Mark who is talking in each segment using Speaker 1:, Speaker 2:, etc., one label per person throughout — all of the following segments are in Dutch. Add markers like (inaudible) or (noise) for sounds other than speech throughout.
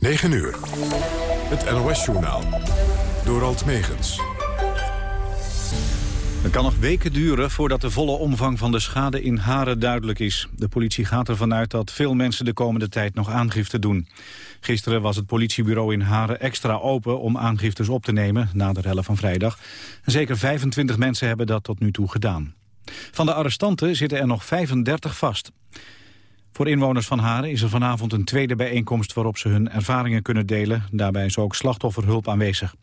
Speaker 1: 9 uur. Het NOS-journaal. Door Alt Megens.
Speaker 2: Het kan nog weken duren voordat de volle omvang van de schade in Haren duidelijk is. De politie gaat ervan uit dat veel mensen de komende tijd nog aangifte doen. Gisteren was het politiebureau in Haren extra open om aangiftes op te nemen na de rellen van vrijdag. Zeker 25 mensen hebben dat tot nu toe gedaan. Van de arrestanten zitten er nog 35 vast. Voor inwoners van Haren is er vanavond een tweede bijeenkomst waarop ze hun ervaringen kunnen delen. Daarbij is ook slachtofferhulp aanwezig.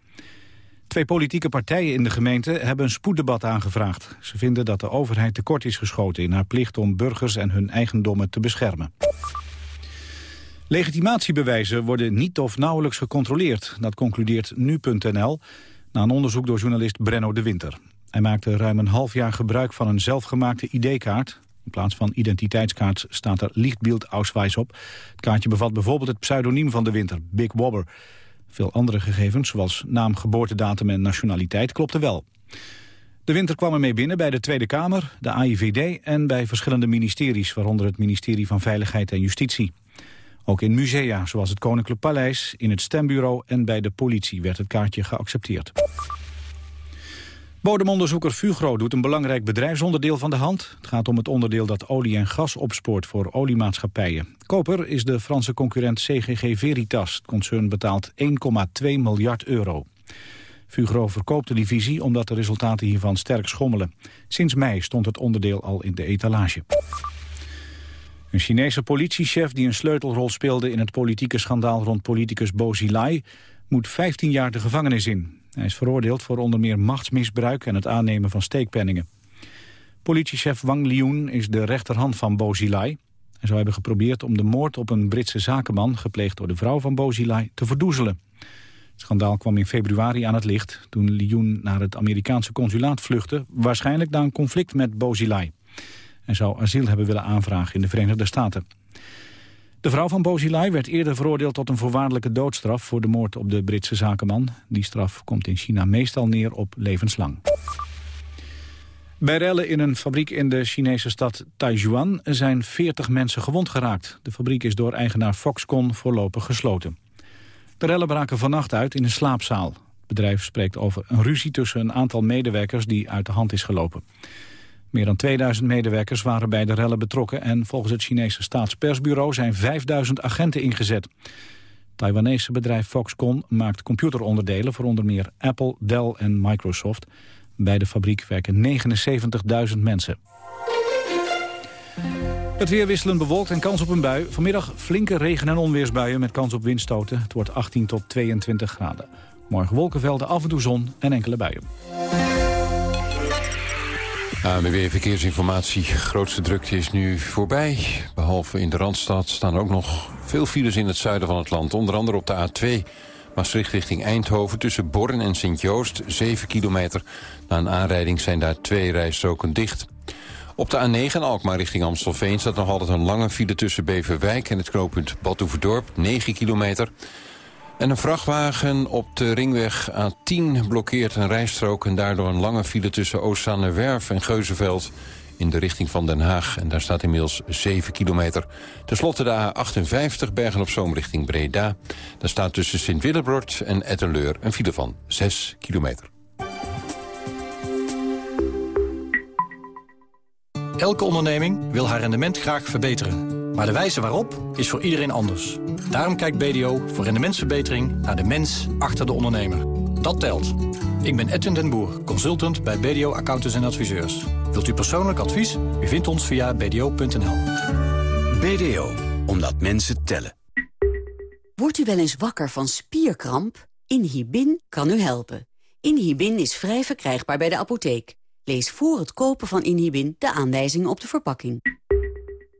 Speaker 2: Twee politieke partijen in de gemeente hebben een spoeddebat aangevraagd. Ze vinden dat de overheid tekort is geschoten in haar plicht om burgers en hun eigendommen te beschermen. Legitimatiebewijzen worden niet of nauwelijks gecontroleerd. Dat concludeert nu.nl na een onderzoek door journalist Brenno de Winter. Hij maakte ruim een half jaar gebruik van een zelfgemaakte ID-kaart. In plaats van identiteitskaart staat er Lichtbeeld Ausweis op. Het kaartje bevat bijvoorbeeld het pseudoniem van de winter, Big Wobber. Veel andere gegevens, zoals naam, geboortedatum en nationaliteit, klopten wel. De winter kwam ermee binnen bij de Tweede Kamer, de AIVD en bij verschillende ministeries, waaronder het ministerie van Veiligheid en Justitie. Ook in musea, zoals het Koninklijk Paleis, in het Stembureau en bij de politie werd het kaartje geaccepteerd. Bodemonderzoeker Fugro doet een belangrijk bedrijfsonderdeel van de hand. Het gaat om het onderdeel dat olie en gas opspoort voor oliemaatschappijen. Koper is de Franse concurrent CGG Veritas. Het concern betaalt 1,2 miljard euro. Fugro verkoopt de divisie omdat de resultaten hiervan sterk schommelen. Sinds mei stond het onderdeel al in de etalage. Een Chinese politiechef die een sleutelrol speelde in het politieke schandaal rond politicus Bo Xilai moet 15 jaar de gevangenis in. Hij is veroordeeld voor onder meer machtsmisbruik en het aannemen van steekpenningen. Politiechef Wang Liun is de rechterhand van Bo Xilai. Hij zou hebben geprobeerd om de moord op een Britse zakenman... gepleegd door de vrouw van Bo Xilai, te verdoezelen. Het schandaal kwam in februari aan het licht... toen Liun naar het Amerikaanse consulaat vluchtte... waarschijnlijk na een conflict met Bo Xilai. Hij zou asiel hebben willen aanvragen in de Verenigde Staten. De vrouw van Bozilai werd eerder veroordeeld tot een voorwaardelijke doodstraf... voor de moord op de Britse zakenman. Die straf komt in China meestal neer op levenslang. Bij rellen in een fabriek in de Chinese stad Taijuan zijn 40 mensen gewond geraakt. De fabriek is door eigenaar Foxconn voorlopig gesloten. De rellen braken vannacht uit in een slaapzaal. Het bedrijf spreekt over een ruzie tussen een aantal medewerkers die uit de hand is gelopen. Meer dan 2000 medewerkers waren bij de rellen betrokken... en volgens het Chinese staatspersbureau zijn 5000 agenten ingezet. Taiwanese bedrijf Foxconn maakt computeronderdelen... voor onder meer Apple, Dell en Microsoft. Bij de fabriek werken 79.000 mensen. Het weer wisselend bewolkt en kans op een bui. Vanmiddag flinke regen- en onweersbuien met kans op windstoten. Het wordt 18 tot 22 graden. Morgen wolkenvelden, af en toe zon en enkele buien.
Speaker 3: ANWB Verkeersinformatie. Grootste drukte is nu voorbij. Behalve in de Randstad staan er ook nog veel files in het zuiden van het land. Onder andere op de A2 Maastricht richting Eindhoven... tussen Born en Sint-Joost, 7 kilometer. Na een aanrijding zijn daar twee rijstroken dicht. Op de A9 Alkmaar richting Amstelveen staat nog altijd een lange file... tussen Beverwijk en het knooppunt Badhoevedorp, 9 kilometer... En een vrachtwagen op de ringweg A10 blokkeert een rijstrook... en daardoor een lange file tussen Oostzaanerwerf en Geuzenveld... in de richting van Den Haag. En daar staat inmiddels 7 kilometer. Ten slotte de A58 Bergen-op-Zoom richting Breda. Daar staat tussen Sint-Willebrod en Ettenleur een file van 6 kilometer.
Speaker 4: Elke onderneming wil haar rendement graag verbeteren... Maar de wijze waarop is voor iedereen anders. Daarom kijkt BDO voor rendementsverbetering naar de mens achter de ondernemer. Dat telt. Ik ben Edwin den Boer, consultant bij BDO Accountants en Adviseurs. Wilt u persoonlijk advies? U vindt ons via bdo.nl.
Speaker 5: BDO, omdat mensen tellen.
Speaker 6: Wordt u wel eens wakker van spierkramp? Inhibin kan u helpen. Inhibin is vrij verkrijgbaar bij de apotheek. Lees voor het kopen van Inhibin de aanwijzingen op de verpakking.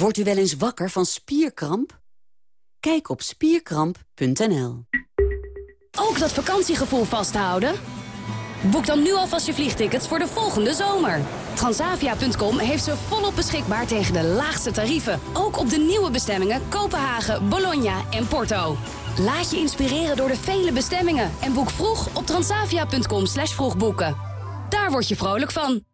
Speaker 6: Wordt u wel eens wakker van spierkramp? Kijk op spierkramp.nl.
Speaker 7: Ook dat vakantiegevoel vasthouden? Boek dan nu alvast je vliegtickets voor de volgende zomer. Transavia.com heeft ze volop beschikbaar tegen de laagste tarieven. Ook op de nieuwe bestemmingen Kopenhagen, Bologna en Porto. Laat je inspireren door de vele bestemmingen en boek vroeg op transavia.com slash vroegboeken. Daar word je vrolijk van.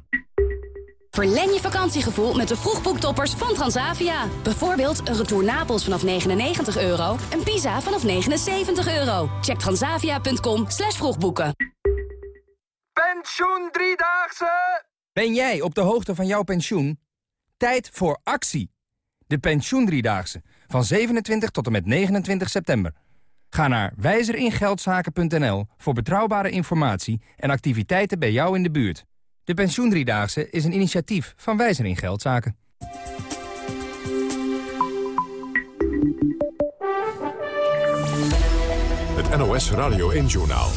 Speaker 7: Verleng je vakantiegevoel met de vroegboektoppers van Transavia. Bijvoorbeeld een retour Napels vanaf 99 euro en Pisa vanaf 79 euro. Check transavia.com slash vroegboeken.
Speaker 8: Pensioen Driedaagse! Ben jij op de hoogte van jouw pensioen? Tijd voor actie. De Pensioen Driedaagse van 27 tot en met 29 september. Ga naar wijzeringeldzaken.nl voor betrouwbare informatie en activiteiten bij jou in de buurt. De Pensioendriedaagse is een initiatief van Wijzer in Geldzaken.
Speaker 1: Het NOS Radio 1-journaal.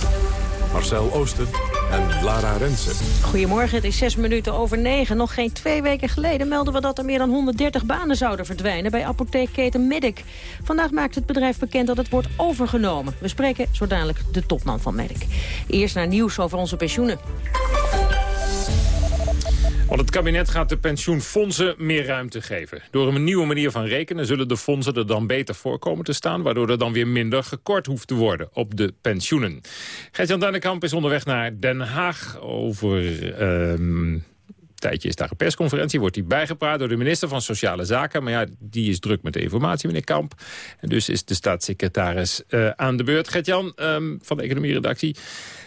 Speaker 1: Marcel Oosten en Lara Rensen.
Speaker 9: Goedemorgen, het is zes minuten over negen. Nog geen twee weken geleden melden we dat er meer dan 130 banen zouden verdwijnen... bij apotheekketen Medic. Vandaag maakt het bedrijf bekend dat het wordt overgenomen. We spreken zo dadelijk de topman van Medic. Eerst naar nieuws over onze pensioenen.
Speaker 10: Want het kabinet gaat de pensioenfondsen meer ruimte geven. Door een nieuwe manier van rekenen zullen de fondsen er dan beter voor komen te staan... waardoor er dan weer minder gekort hoeft te worden op de pensioenen. Gert-Jan is onderweg naar Den Haag over... Um, tijdje is daar een persconferentie, wordt die bijgepraat door de minister van Sociale Zaken. Maar ja, die is druk met de informatie, meneer Kamp. En dus is de staatssecretaris uh, aan de beurt. Gert-Jan um, van de economieredactie.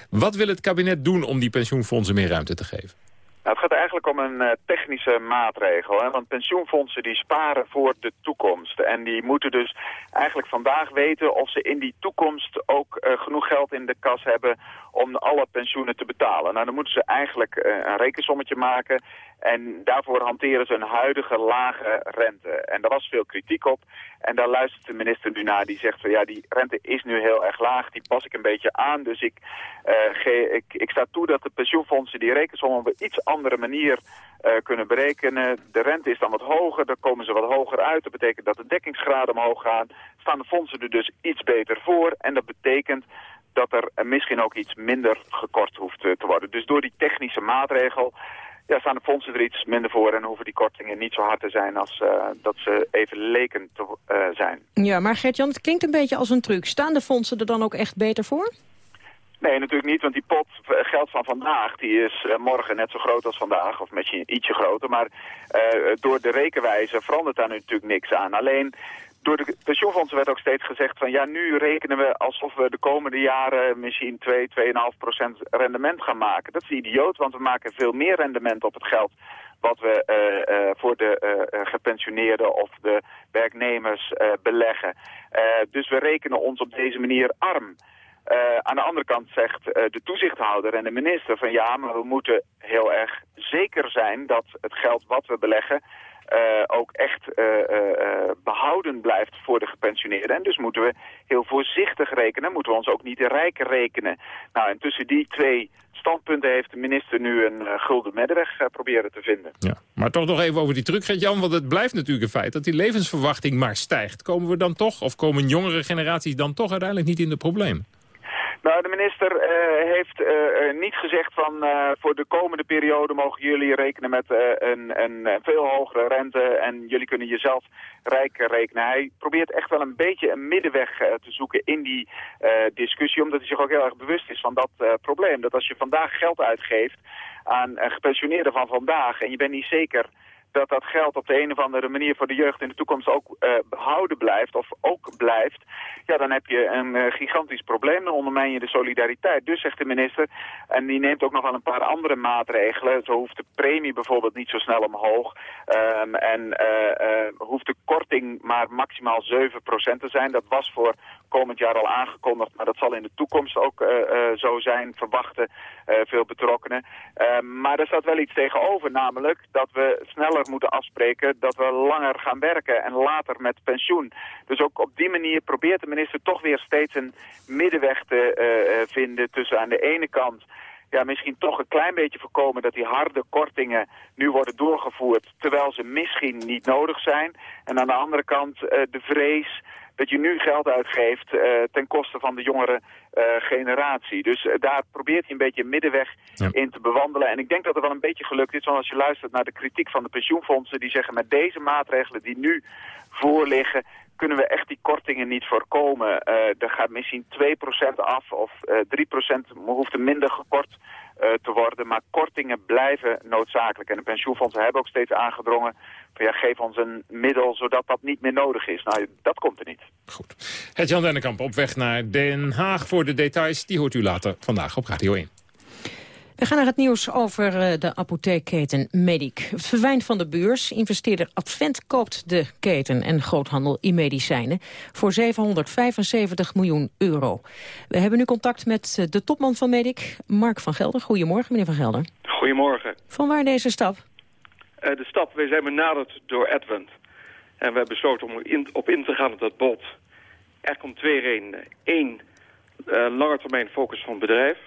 Speaker 10: Wat wil het kabinet doen om die pensioenfondsen meer ruimte te geven?
Speaker 11: Nou, het gaat eigenlijk om een uh, technische maatregel. Hè? Want pensioenfondsen die sparen voor de toekomst. En die moeten dus eigenlijk vandaag weten of ze in die toekomst ook uh, genoeg geld in de kas hebben om alle pensioenen te betalen. Nou, dan moeten ze eigenlijk uh, een rekensommetje maken. En daarvoor hanteren ze een huidige lage rente. En daar was veel kritiek op. En daar luistert de minister nu naar. Die zegt van ja, die rente is nu heel erg laag. Die pas ik een beetje aan. Dus ik, uh, ik, ik sta toe dat de pensioenfondsen die rekensommen op een iets andere manier uh, kunnen berekenen. De rente is dan wat hoger. Dan komen ze wat hoger uit. Dat betekent dat de dekkingsgraden omhoog gaan. Staan de fondsen er dus iets beter voor. En dat betekent dat er misschien ook iets minder gekort hoeft te worden. Dus door die technische maatregel ja, staan de fondsen er iets minder voor en hoeven die kortingen niet zo hard te zijn als uh, dat ze even leken te uh, zijn.
Speaker 9: Ja, maar Gert-Jan, het klinkt een beetje als een truc. Staan de fondsen er dan ook echt beter voor?
Speaker 11: Nee, natuurlijk niet, want die pot geld van vandaag die is morgen net zo groot als vandaag, of misschien ietsje groter. Maar door de rekenwijze verandert daar natuurlijk niks aan. Alleen door de pensioenfondsen werd ook steeds gezegd van ja, nu rekenen we alsof we de komende jaren misschien 2, 2,5 procent rendement gaan maken. Dat is idioot, want we maken veel meer rendement op het geld wat we uh, uh, voor de uh, gepensioneerden of de werknemers beleggen. dus we rekenen ons op deze manier arm. aan de andere kant zegt de toezichthouder en de minister van ja, maar we moeten heel erg zeker zijn dat het geld wat we beleggen ook echt uh, uh, behouden blijft voor de gepensioneerden. En dus moeten we heel voorzichtig rekenen, moeten we ons ook niet rijk rekenen. Nou, en tussen die twee standpunten heeft de minister nu een gulden middenweg proberen te vinden.
Speaker 10: Ja, maar toch nog even over die truc, Jan, want het blijft natuurlijk een feit dat die levensverwachting maar stijgt. Komen we dan toch, of komen jongere generaties dan toch uiteindelijk niet in de problemen?
Speaker 11: Nou, de minister uh, heeft uh, niet gezegd van voor de komende periode mogen jullie rekenen met een, een, veel hogere rente en jullie kunnen jezelf rijk rekenen. Hij probeert echt wel een beetje een middenweg te zoeken in die discussie, omdat hij zich ook heel erg bewust is van dat probleem. Dat als je vandaag geld uitgeeft aan gepensioneerden van vandaag en je bent niet zeker dat dat geld op de een of andere manier voor de jeugd in de toekomst ook uh, behouden blijft of ook blijft, ja, dan heb je een uh, gigantisch probleem. Dan ondermijn je de solidariteit. Dus zegt de minister, en die neemt ook nog wel een paar andere maatregelen. Zo hoeft de premie bijvoorbeeld niet zo snel omhoog. Um, en uh, hoeft de korting maar maximaal 7% te zijn. Dat was voor komend jaar al aangekondigd, maar dat zal in de toekomst ook zo zijn, verwachten veel betrokkenen. maar er staat wel iets tegenover, namelijk dat we sneller moeten afspreken dat we langer gaan werken en later met pensioen. Dus ook op die manier probeert de minister toch weer steeds een middenweg te vinden tussen aan de ene kant ja, misschien toch een klein beetje voorkomen dat die harde kortingen nu worden doorgevoerd, terwijl ze misschien niet nodig zijn. En aan de andere kant de vrees dat je nu geld uitgeeft uh, ten koste van de jongere uh, generatie. Dus daar probeert hij een beetje middenweg in te bewandelen. En ik denk dat er wel een beetje gelukt is, want als je luistert naar de kritiek van de pensioenfondsen, die zeggen met deze maatregelen die nu voorliggen, kunnen we echt die kortingen niet voorkomen. Er gaat misschien 2% af of uh, 3% hoeft er minder gekort te worden. Maar kortingen blijven noodzakelijk. En de pensioenfondsen hebben ook steeds aangedrongen... Van, ja, geef ons een middel zodat dat niet meer nodig is. Nou, dat komt er niet.
Speaker 10: Goed. Het Jan Dennekamp op weg naar Den Haag voor de details. Die hoort u later vandaag op Radio 1.
Speaker 9: We gaan naar het nieuws over eh, de apotheekketen Medic. Het verdwijnt van de beurs. Investeerder Advent koopt de keten en groothandel e-medicijnen voor 775 miljoen euro. We hebben nu contact met eh, de topman van Medic, Mark van Gelder. Goedemorgen, meneer van Gelder.
Speaker 12: Goedemorgen.
Speaker 9: Van waar deze stap?
Speaker 12: Uh, de stap, wij zijn benaderd door Advent. En we hebben besloten om in, op in te gaan op dat bod. Er komt twee redenen. Eén, uh, lange termijn focus van het bedrijf.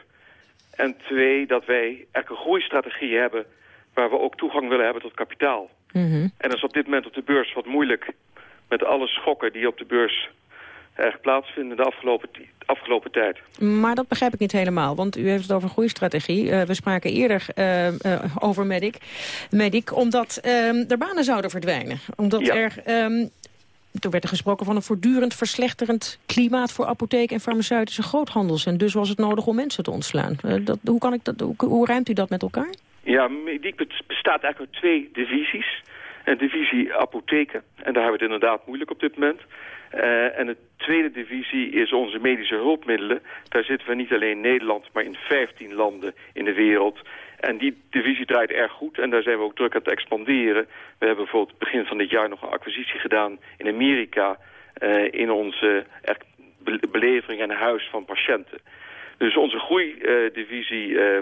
Speaker 12: En twee, dat wij echt een groeistrategie hebben... waar we ook toegang willen hebben tot kapitaal.
Speaker 9: Mhm.
Speaker 12: En dat is op dit moment op de beurs wat moeilijk... met alle schokken die op de beurs erg plaatsvinden de afgelopen, afgelopen tijd.
Speaker 9: Maar dat begrijp ik niet helemaal, want u heeft het over groeistrategie. Uh, we spraken eerder uh, uh, over Medic, Medic omdat ehm, er banen zouden verdwijnen. Omdat er um, toen werd er gesproken van een voortdurend verslechterend klimaat voor apotheken en farmaceutische groothandels. En dus was het nodig om mensen te ontslaan. Uh, dat, hoe, kan ik dat, hoe, ruimt u dat met elkaar?
Speaker 12: Ja, Mediek bestaat eigenlijk uit twee divisies. Een divisie apotheken, en daar hebben we het inderdaad moeilijk op dit moment. Uh, en de tweede divisie is onze medische hulpmiddelen. Daar zitten we niet alleen in Nederland, maar in 15 landen in de wereld. En die divisie draait erg goed en daar zijn we ook druk aan het expanderen. We hebben bijvoorbeeld begin van dit jaar nog een acquisitie gedaan in Amerika... Uh, in onze be belevering en huis van patiënten. Dus onze groeidivisie uh,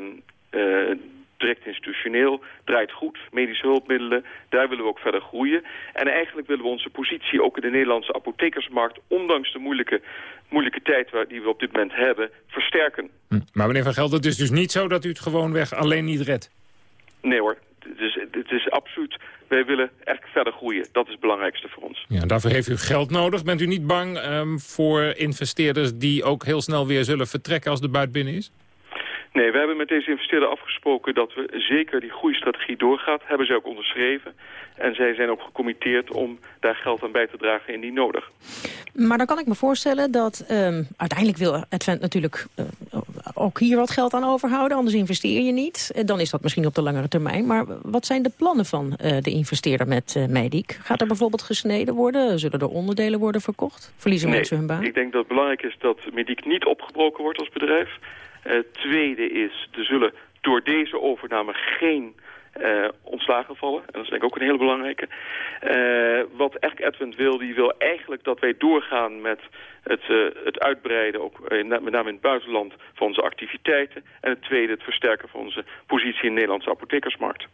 Speaker 12: uh, direct institutioneel, draait goed, medische hulpmiddelen, daar willen we ook verder groeien. En eigenlijk willen we onze positie ook in de Nederlandse apothekersmarkt, ondanks de moeilijke, moeilijke tijd die we op dit moment hebben, versterken.
Speaker 10: Hm. Maar meneer Van Geld, het is dus niet zo dat u het gewoonweg alleen niet redt?
Speaker 12: Nee hoor, het is, het is absoluut, wij willen echt verder groeien. Dat is het belangrijkste voor ons.
Speaker 10: Ja, daarvoor heeft u geld nodig. Bent u niet bang um, voor investeerders die ook heel snel weer zullen vertrekken als de buit binnen is?
Speaker 12: Nee, we hebben met deze investeerder afgesproken dat we zeker die groeistrategie doorgaat. Hebben zij ook onderschreven. En zij zijn ook gecommitteerd om daar geld aan bij te dragen indien nodig.
Speaker 9: Maar dan kan ik me voorstellen dat um, uiteindelijk wil Advent natuurlijk uh, ook hier wat geld aan overhouden. Anders investeer je niet. Uh, dan is dat misschien op de langere termijn. Maar wat zijn de plannen van uh, de investeerder met uh, Medic? Gaat er bijvoorbeeld gesneden worden? Zullen er onderdelen worden verkocht? Verliezen
Speaker 12: nee,
Speaker 9: mensen hun baan?
Speaker 12: ik denk dat het belangrijk is dat Medic niet opgebroken wordt als bedrijf. Uh, tweede is, er zullen door deze overname geen uh, ontslagen vallen. En dat is denk ik ook een hele belangrijke. Uh, wat eigenlijk Advent wil, die wil eigenlijk dat wij doorgaan met het, uh, het uitbreiden, ook in, met name in het buitenland, van onze activiteiten. En het tweede, het versterken van onze positie in de Nederlandse apothekersmarkt.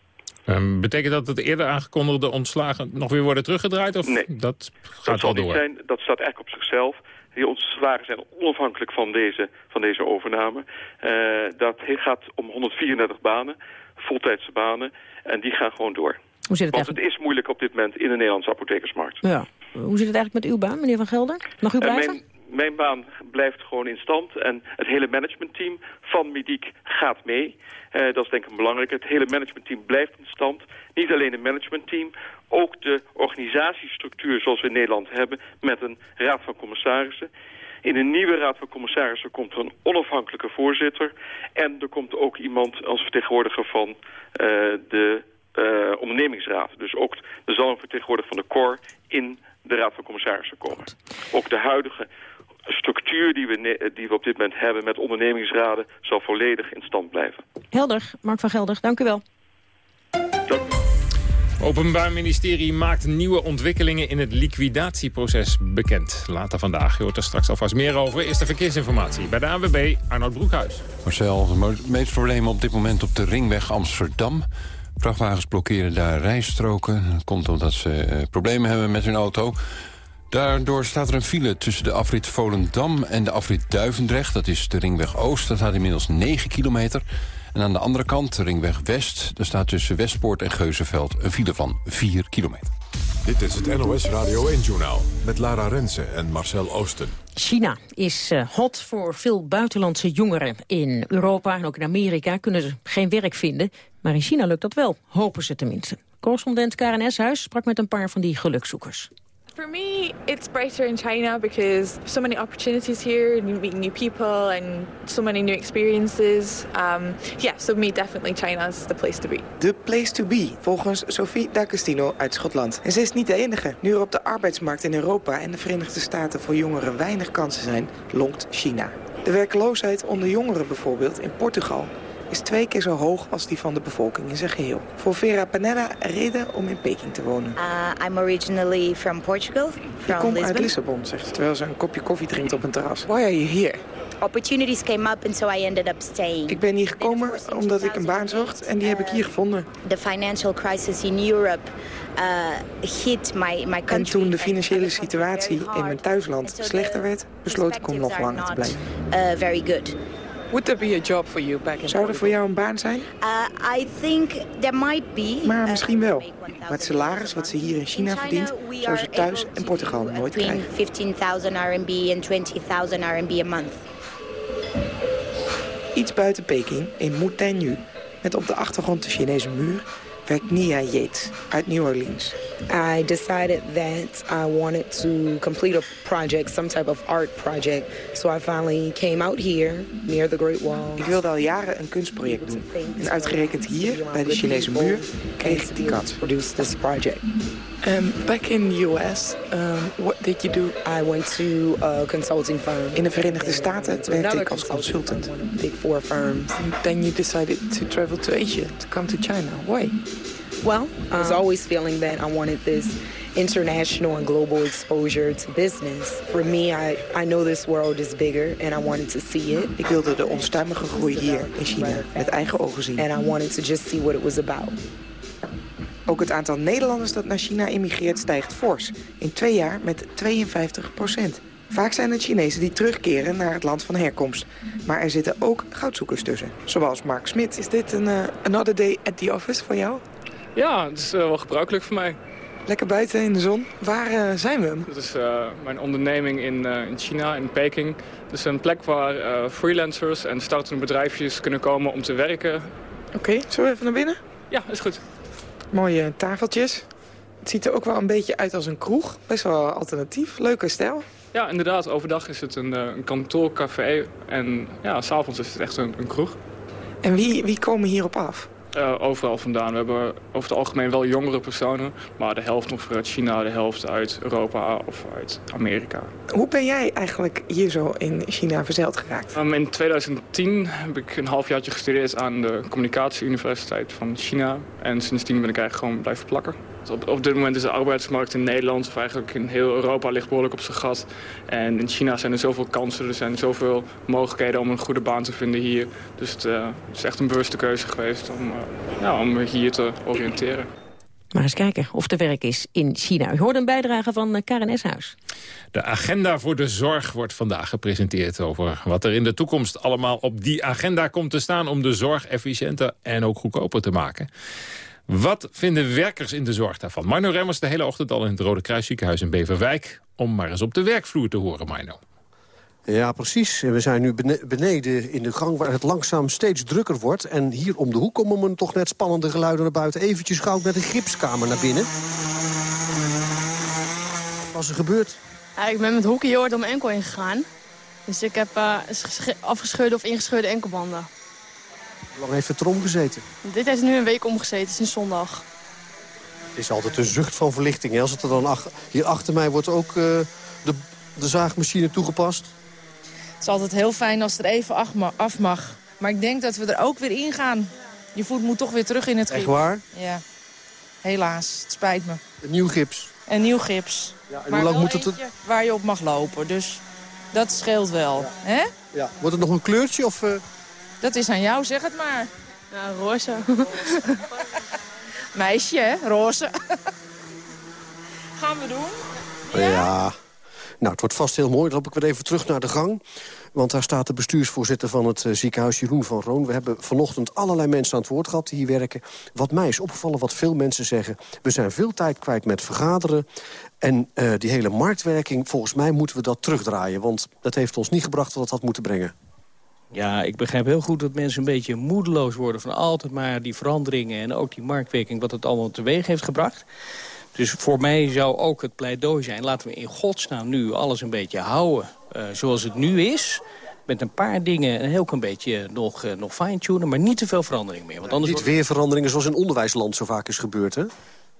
Speaker 10: Um, betekent dat dat de eerder aangekondigde ontslagen nog weer worden teruggedraaid? Of
Speaker 12: nee,
Speaker 10: dat gaat
Speaker 12: dat zal
Speaker 10: wel
Speaker 12: niet
Speaker 10: door?
Speaker 12: zijn. Dat staat eigenlijk op zichzelf. Die ontslagen zijn onafhankelijk van deze, van deze overname. Uh, dat gaat om 134 banen, voltijdse banen. En die gaan gewoon door.
Speaker 9: Hoe zit het
Speaker 12: Want het is moeilijk op dit moment in de Nederlandse apothekersmarkt.
Speaker 9: Ja. Hoe zit het eigenlijk met uw baan, meneer Van Gelder? Mag u blijven?
Speaker 12: Uh, mijn, mijn baan blijft gewoon in stand. En het hele managementteam van Mediek gaat mee. Uh, dat is denk ik een belangrijke. Het hele managementteam blijft in stand. Niet alleen het managementteam, ook de organisatiestructuur zoals we in Nederland hebben... met een raad van commissarissen. In een nieuwe raad van commissarissen komt er een onafhankelijke voorzitter. En er komt ook iemand als vertegenwoordiger van uh, de uh, ondernemingsraad. Dus ook er zal een vertegenwoordiger van de COR in de raad van commissarissen komen. Ook de huidige structuur die we, die we op dit moment hebben met ondernemingsraden... zal volledig in stand blijven.
Speaker 9: Helder, Mark van Gelder, dank u wel.
Speaker 10: Openbaar Ministerie maakt nieuwe ontwikkelingen in het liquidatieproces bekend. Later vandaag, je hoort er straks alvast meer over. Eerst de verkeersinformatie bij de AWB Arnold Broekhuis.
Speaker 3: Marcel, de meeste problemen op dit moment op de ringweg Amsterdam. Vrachtwagens blokkeren daar rijstroken. Dat komt omdat ze eh, problemen hebben met hun auto. Daardoor staat er een file tussen de afrit Volendam en de afrit Duivendrecht. Dat is de ringweg Oost, dat gaat inmiddels 9 kilometer. En aan de andere kant, de ringweg West... daar staat tussen Westpoort en Geuzenveld een file van 4 kilometer.
Speaker 1: Dit is het NOS Radio 1-journaal met Lara Rensen en Marcel Oosten.
Speaker 9: China is uh, hot voor veel buitenlandse jongeren. In Europa en ook in Amerika kunnen ze geen werk vinden. Maar in China lukt dat wel, hopen ze tenminste. Correspondent Karen Eshuis sprak met een paar van die gelukzoekers.
Speaker 13: For me, it's brighter in China because so many opportunities here, meeting new people and so many new experiences. Um, yeah, so me definitely China is the place to be.
Speaker 14: The place to be, volgens Sophie D'Agostino uit Schotland. En ze is niet de enige. Nu er op de arbeidsmarkt in Europa en de Verenigde Staten voor jongeren weinig kansen zijn, lonkt China. De werkloosheid onder jongeren bijvoorbeeld in Portugal is twee keer zo hoog als die van de bevolking in zijn geheel. Voor Vera Panella reden om in Peking te wonen.
Speaker 15: Uh, I'm originally from Portugal,
Speaker 14: from Ik kom uit Lissabon, zegt terwijl ze een kopje koffie drinkt op een terras. Why are you here?
Speaker 15: Opportunities came up and so I ended up staying.
Speaker 14: Ik ben hier gekomen omdat ik een baan zocht en die heb ik hier gevonden.
Speaker 15: The financial crisis in Europe uh, hit my, my country.
Speaker 14: En toen de financiële situatie in mijn thuisland slechter werd, besloot ik om nog langer te blijven.
Speaker 15: Uh, very good.
Speaker 14: Would there be a job for you back in Zou er voor jou een baan zijn?
Speaker 15: Uh, I think there might be.
Speaker 14: Maar misschien wel. Maar het salaris wat ze hier in China verdient, zou ze thuis in Portugal nooit krijgen.
Speaker 15: 15.000 RMB en 20.000 RMB a month.
Speaker 14: Iets buiten Peking, in Mutaiyu, met op de achtergrond de Chinese muur werkt Nia Yates uit New Orleans.
Speaker 16: I decided that I wanted to complete a project, some type of art project. So I finally came out here near the Great Wall.
Speaker 14: Ik wilde al jaren een kunstproject doen. En uitgerekend hier, bij de Chinese muur, kreeg ik die kat.
Speaker 16: Produce this project.
Speaker 14: Um, back in the US, um, what did you do?
Speaker 16: I went to a consulting firm.
Speaker 14: In de Verenigde Staten werkte ik als consultant.
Speaker 16: Big four firms.
Speaker 14: And then you decided to travel to Asia, to come to China. Why?
Speaker 16: Well, I was always feeling that I wanted this international and global exposure to business. For me, I, I know this world is bigger and I wanted to see it.
Speaker 14: Ik wilde de onstuimige groei hier in China met eigen ogen zien.
Speaker 16: And I wanted to just see what it was about.
Speaker 14: Ook het aantal Nederlanders dat naar China immigreert stijgt fors. In twee jaar met 52 procent. Vaak zijn het Chinezen die terugkeren naar het land van herkomst. Maar er zitten ook goudzoekers tussen. Zoals Mark Smit. Is dit een uh, another day at the office voor jou?
Speaker 17: Ja, het is uh, wel gebruikelijk voor mij.
Speaker 14: Lekker buiten in de zon. Waar uh, zijn we?
Speaker 17: Dat is mijn onderneming in, in China, in Peking. Het is een plek waar freelancers en startende bedrijfjes kunnen komen om te werken.
Speaker 14: Oké, okay, zullen we even naar binnen?
Speaker 17: Ja, is goed.
Speaker 14: Mooie tafeltjes. Het ziet er ook wel een beetje uit als een kroeg. Best wel alternatief. Leuke stijl.
Speaker 17: Ja, inderdaad. Overdag is het een, een kantoorcafé. En ja, s'avonds is het echt een, een kroeg.
Speaker 14: En wie, wie komen hierop af?
Speaker 17: Uh, overal vandaan. We hebben over het algemeen wel jongere personen. Maar de helft nog uit China, de helft uit Europa of uit Amerika.
Speaker 14: Hoe ben jij eigenlijk hier zo in China verzeild geraakt?
Speaker 17: Um, in 2010 heb ik een halfjaartje gestudeerd aan de Communicatieuniversiteit van China. En sindsdien ben ik eigenlijk gewoon blijven plakken. Op, op dit moment is de arbeidsmarkt in Nederland, of eigenlijk in heel Europa, ligt behoorlijk op zijn gat. En in China zijn er zoveel kansen, er zijn zoveel mogelijkheden om een goede baan te vinden hier. Dus het, uh, is echt een bewuste keuze geweest om, uh, ja, om me hier te oriënteren.
Speaker 9: Maar eens kijken of er werk is in China. U hoort een bijdrage van Karen Eshuis.
Speaker 10: De agenda voor de zorg wordt vandaag gepresenteerd... over wat er in de toekomst allemaal op die agenda komt te staan... om de zorg efficiënter en ook goedkoper te maken. Wat vinden werkers in de zorg daarvan? Marno Remmers de hele ochtend al in het Rode Kruisziekenhuis in Beverwijk... om maar eens op de werkvloer te horen, Marno.
Speaker 18: Ja, precies. We zijn nu beneden in de gang waar het langzaam steeds drukker wordt. En hier om de hoek komen er toch net spannende geluiden naar buiten. Eventjes gauw met een gipskamer naar binnen. Wat is er gebeurd?
Speaker 19: Ja, ik ben met hockey om mijn enkel ingegaan. Dus ik heb uh, afgescheurde of ingescheurde enkelbanden.
Speaker 18: Hoe lang heeft het erom gezeten?
Speaker 19: Dit heeft nu een week omgezeten, sinds zondag.
Speaker 18: Het is altijd een zucht van verlichting. Hè? Als het er dan ach hier achter mij wordt ook uh, de, de zaagmachine toegepast.
Speaker 19: Het is altijd heel fijn als het er even af mag. Maar ik denk dat we er ook weer in gaan. Je voet moet toch weer terug in het gips.
Speaker 18: Echt waar?
Speaker 19: Ja.
Speaker 20: helaas. Het spijt me.
Speaker 18: Een nieuw gips?
Speaker 20: Een nieuw gips.
Speaker 18: Ja, en
Speaker 20: maar
Speaker 18: hoe lang moet het...
Speaker 20: waar je op mag lopen, dus dat scheelt wel. hè?
Speaker 18: Ja. Wordt het nog een kleurtje of... eh,
Speaker 20: Dat is aan jou, zeg het maar. Nou, roze. (laughs) Meisje, hè? Roze. (laughs) Gaan we doen?
Speaker 18: Ja. Nou, het wordt vast heel mooi. Dan loop ik weer even terug naar de gang. Want daar staat de bestuursvoorzitter van het eh, ziekenhuis, Jeroen van Roon. We hebben vanochtend allerlei mensen aan het woord gehad die hier werken. Wat mij is opgevallen, wat veel mensen zeggen... we zijn veel tijd kwijt met vergaderen. En eh, die hele marktwerking, volgens mij moeten we dat terugdraaien. Want dat heeft ons niet gebracht wat het had moeten brengen.
Speaker 21: Ja, ik begrijp heel goed dat mensen een beetje moedeloos worden... van altijd maar die veranderingen en ook die marktwerking... wat het allemaal teweeg heeft gebracht. Dus voor mij zou ook het pleidooi zijn... laten we in godsnaam nu alles een beetje houden eh, zoals het nu is... met een paar dingen een heel klein beetje nog, uh, nog fine-tunen... maar niet te veel verandering meer. Want anders
Speaker 18: Niet weer veranderingen zoals in onderwijsland zo vaak is gebeurd, hè?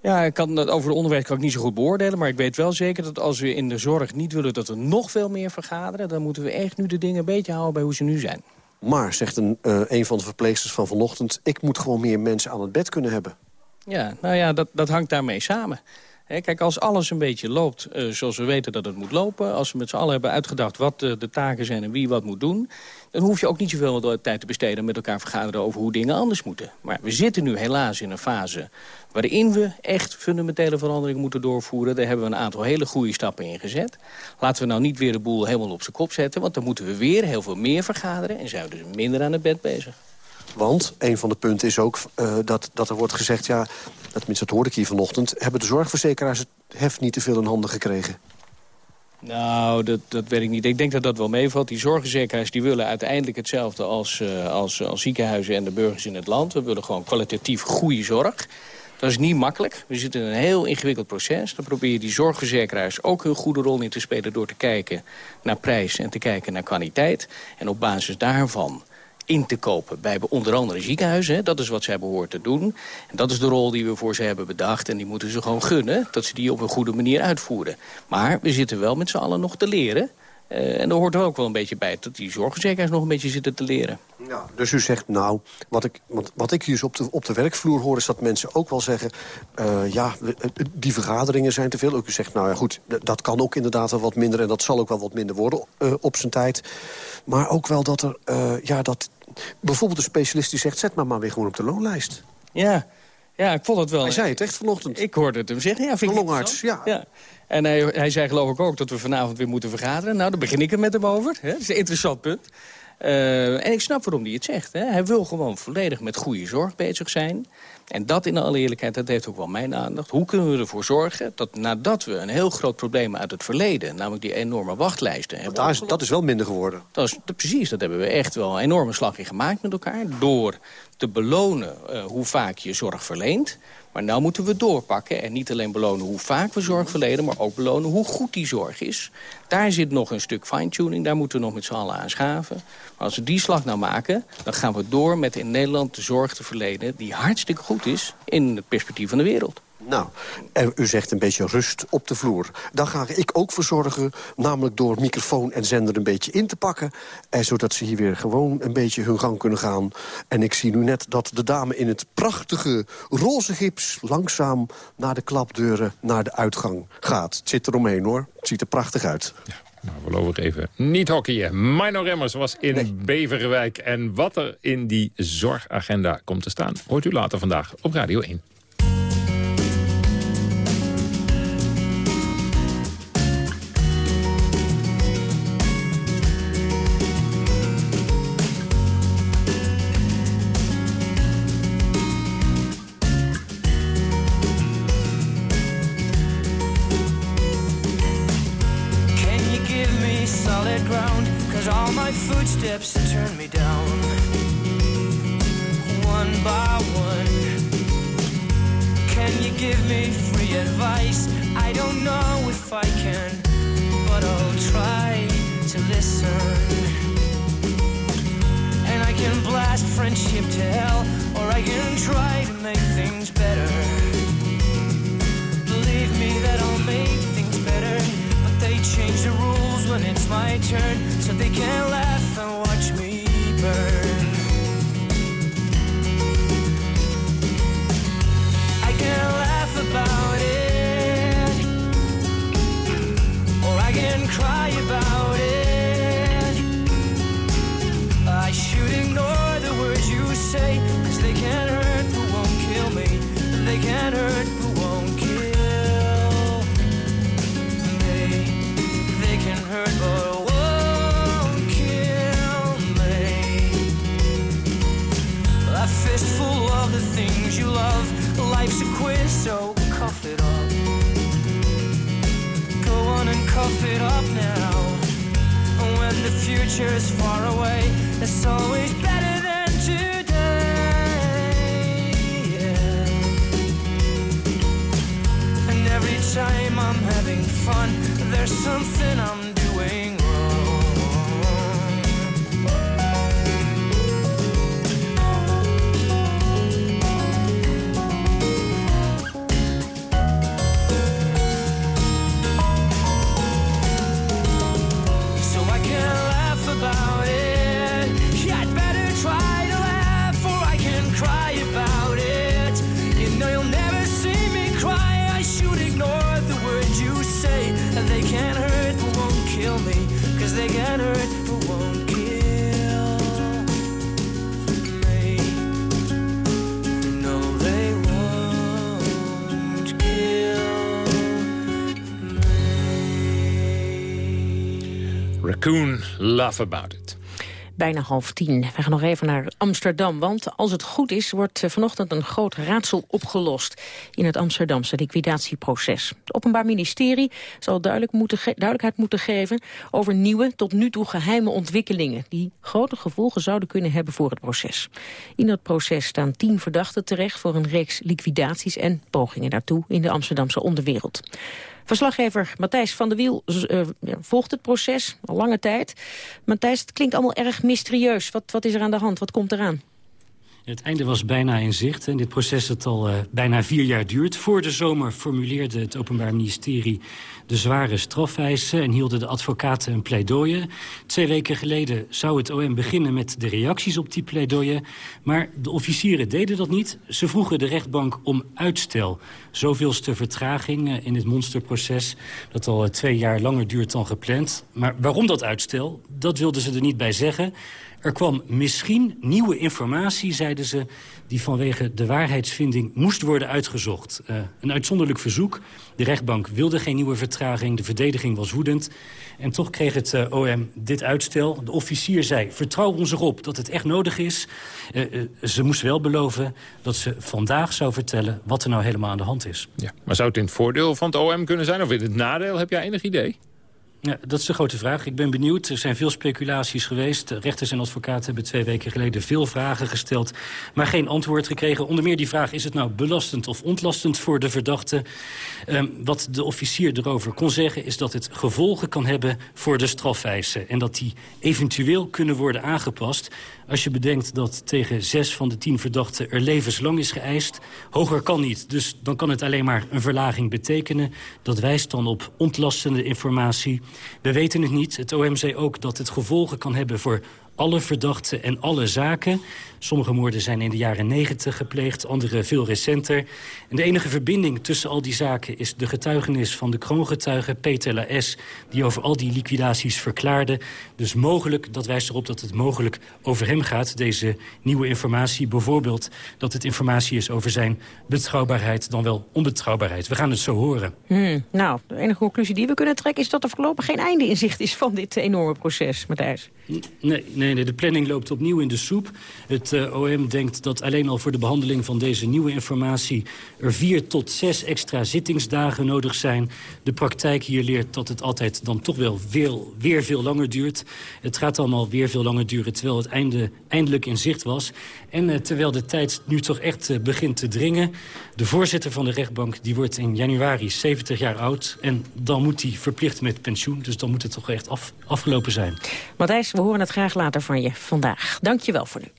Speaker 21: Ja, ik kan dat, over de onderwijs kan ik niet zo goed beoordelen... maar ik weet wel zeker dat als we in de zorg niet willen dat we nog veel meer vergaderen... dan moeten we echt nu de dingen een beetje houden bij hoe ze nu zijn.
Speaker 18: Maar, zegt een, uh, een van de verpleegsters van vanochtend... ik moet gewoon meer mensen aan het bed kunnen hebben.
Speaker 21: Ja, nou ja, dat, dat hangt daarmee samen. He, kijk, als alles een beetje loopt uh, zoals we weten dat het moet lopen... als we met z'n allen hebben uitgedacht wat uh, de taken zijn en wie wat moet doen... dan hoef je ook niet zoveel tijd te besteden en met elkaar vergaderen over hoe dingen anders moeten. Maar we zitten nu helaas in een fase waarin we echt fundamentele veranderingen moeten doorvoeren. Daar hebben we een aantal hele goede stappen in gezet. Laten we nou niet weer de boel helemaal op zijn kop zetten... want dan moeten we weer heel veel meer vergaderen... en zijn we dus minder aan het bed bezig.
Speaker 18: Want een van de punten is ook uh, dat, dat er wordt gezegd... ja, tenminste dat hoorde ik hier vanochtend... hebben de zorgverzekeraars het heft niet te veel in handen gekregen?
Speaker 21: Nou, dat, dat weet ik niet. Ik denk dat dat wel meevalt. Die zorgverzekeraars die willen uiteindelijk hetzelfde als, uh, als, als ziekenhuizen en de burgers in het land. We willen gewoon kwalitatief goede zorg. Dat is niet makkelijk. We zitten in een heel ingewikkeld proces. Dan probeer je die zorgverzekeraars ook hun goede rol in te spelen... door te kijken naar prijs en te kijken naar kwaliteit. En op basis daarvan in te kopen bij onder andere ziekenhuizen. Dat is wat zij behoort te doen. En dat is de rol die we voor ze hebben bedacht. En die moeten ze gewoon gunnen dat ze die op een goede manier uitvoeren. Maar we zitten wel met z'n allen nog te leren. Uh, en er hoort er ook wel een beetje bij dat die zorgverzekeraars nog een beetje zitten te leren.
Speaker 18: Ja, dus u zegt, nou, wat ik, wat, wat ik hier op de, op de werkvloer hoor... is dat mensen ook wel zeggen, uh, ja, die vergaderingen zijn te veel. Ook u zegt, nou ja, goed, dat kan ook inderdaad wel wat minder... en dat zal ook wel wat minder worden op zijn tijd. Maar ook wel dat er, ja, dat bijvoorbeeld een specialist die zegt... zet maar maar weer gewoon op de loonlijst.
Speaker 21: Ja, ja ik vond het wel...
Speaker 18: Hij zei het echt vanochtend.
Speaker 21: Ik hoorde het hem zeggen. Ja, vind
Speaker 18: de longarts, ja.
Speaker 21: ja. En hij, hij zei geloof ik ook dat we vanavond weer moeten vergaderen. Nou, daar begin ik er met hem over. Hè? Dat is een interessant punt. Uh, en ik snap waarom hij het zegt. Hè? Hij wil gewoon volledig met goede zorg bezig zijn. En dat in alle eerlijkheid, dat heeft ook wel mijn aandacht. Hoe kunnen we ervoor zorgen dat nadat we een heel groot probleem uit het verleden... namelijk die enorme wachtlijsten... hebben
Speaker 18: dat is, dat is wel minder geworden.
Speaker 21: Dat is, dat, precies, dat hebben we echt wel een enorme slag in gemaakt met elkaar... door te belonen uh, hoe vaak je zorg verleent... Maar nu moeten we doorpakken en niet alleen belonen hoe vaak we zorg verlenen... maar ook belonen hoe goed die zorg is. Daar zit nog een stuk fine-tuning, daar moeten we nog met z'n allen aan schaven. Maar als we die slag nou maken, dan gaan we door met in Nederland de zorg te verlenen... die hartstikke goed is in het perspectief van de wereld.
Speaker 18: Nou, en u zegt een beetje rust op de vloer. Daar ga ik ook voor zorgen, namelijk door microfoon en zender een beetje in te pakken. En zodat ze hier weer gewoon een beetje hun gang kunnen gaan. En ik zie nu net dat de dame in het prachtige roze gips... langzaam naar de klapdeuren, naar de uitgang gaat. Het zit eromheen hoor, het ziet er prachtig uit.
Speaker 10: Ja. Nou, voorlopig even niet hockeyen. Mino Remmers was in nee. Beverwijk. En wat er in die zorgagenda komt te staan... hoort u later vandaag op Radio 1.
Speaker 22: And I can blast friendship to hell, or I can try to make things better. Believe me that I'll make things better, but they change the rules when it's my turn, so they can't laugh and watch me burn. I can laugh They. They can hurt but won't kill me. A fistful of the things you love. Life's a quiz, so it up. Go on and it up now. When the future's far away, it's always better time I'm having fun, there's something I'm About It.
Speaker 9: Bijna half tien. We gaan nog even naar Amsterdam. Want als het goed is, wordt eh, vanochtend een groot raadsel opgelost... in het Amsterdamse liquidatieproces. Het Openbaar Ministerie zal duidelijk moeten duidelijkheid moeten geven... over nieuwe, tot nu toe geheime ontwikkelingen... die grote gevolgen zouden kunnen hebben voor het proces. In dat proces staan tien verdachten terecht... voor een reeks liquidaties en pogingen daartoe in de Amsterdamse onderwereld. Verslaggever Matthijs van der Wiel eh, volgt het proces al lange tijd. Matthijs, het klinkt allemaal erg mysterieus. Wat, wat is er aan de hand? Wat komt eraan?
Speaker 23: Het einde was bijna in zicht. En dit proces dat al uh, bijna vier jaar duurt. Voor de zomer formuleerde het Openbaar Ministerie de zware strafeisen... en hielden de advocaten een pleidooien. Twee weken geleden zou het OM beginnen met de reacties op die pleidooien. Maar de officieren deden dat niet. Ze vroegen de rechtbank om uitstel. Zoveelste vertraging uh, in het monsterproces... dat al uh, twee jaar langer duurt dan gepland. Maar waarom dat uitstel? Dat wilden ze er niet bij zeggen... Er kwam misschien nieuwe informatie, zeiden ze... die vanwege de waarheidsvinding moest worden uitgezocht. Uh, een uitzonderlijk verzoek. De rechtbank wilde geen nieuwe vertraging. De verdediging was woedend. En toch kreeg het uh, OM dit uitstel. De officier zei, vertrouw ons erop dat het echt nodig is. Uh, ze moest wel beloven dat ze vandaag zou vertellen... wat er nou helemaal aan de hand is.
Speaker 10: Ja, maar zou het in het voordeel van het OM kunnen zijn... of in het nadeel? Heb jij enig idee?
Speaker 23: Ja, dat is de grote vraag. Ik ben benieuwd. Er zijn veel speculaties geweest. Rechters en advocaten hebben twee weken geleden veel vragen gesteld... maar geen antwoord gekregen. Onder meer die vraag, is het nou belastend of ontlastend voor de verdachte? Um, wat de officier erover kon zeggen... is dat het gevolgen kan hebben voor de strafeisen... en dat die eventueel kunnen worden aangepast... Als je bedenkt dat tegen zes van de tien verdachten er levenslang is geëist. Hoger kan niet, dus dan kan het alleen maar een verlaging betekenen. Dat wijst dan op ontlastende informatie. We weten het niet. Het OM zei ook dat het gevolgen kan hebben voor alle verdachten en alle zaken. Sommige moorden zijn in de jaren 90 gepleegd, andere veel recenter. En de enige verbinding tussen al die zaken is de getuigenis van de kroongetuige Peter Laes... die over al die liquidaties verklaarde. Dus mogelijk, dat wijst erop dat het mogelijk over hem gaat, deze nieuwe informatie. Bijvoorbeeld dat het informatie is over zijn betrouwbaarheid, dan wel onbetrouwbaarheid. We gaan het zo horen.
Speaker 9: Hmm, nou, de enige conclusie die we kunnen trekken is dat er voorlopig geen einde in zicht is van dit enorme proces, Matthijs.
Speaker 23: Nee, nee, nee, de planning loopt opnieuw in de soep. Het uh, OM denkt dat alleen al voor de behandeling van deze nieuwe informatie... er vier tot zes extra zittingsdagen nodig zijn. De praktijk hier leert dat het altijd dan toch wel weer, veel langer duurt. Het gaat allemaal weer veel langer duren, terwijl het einde eindelijk in zicht was. En uh, terwijl de tijd nu toch echt uh, begint te dringen. De voorzitter van de rechtbank die wordt in januari 70 jaar oud. En dan moet hij verplicht met pensioen. Dus dan moet het toch echt af, afgelopen zijn.
Speaker 9: Matthijs, we horen het graag later van je vandaag. Dank je wel voor nu.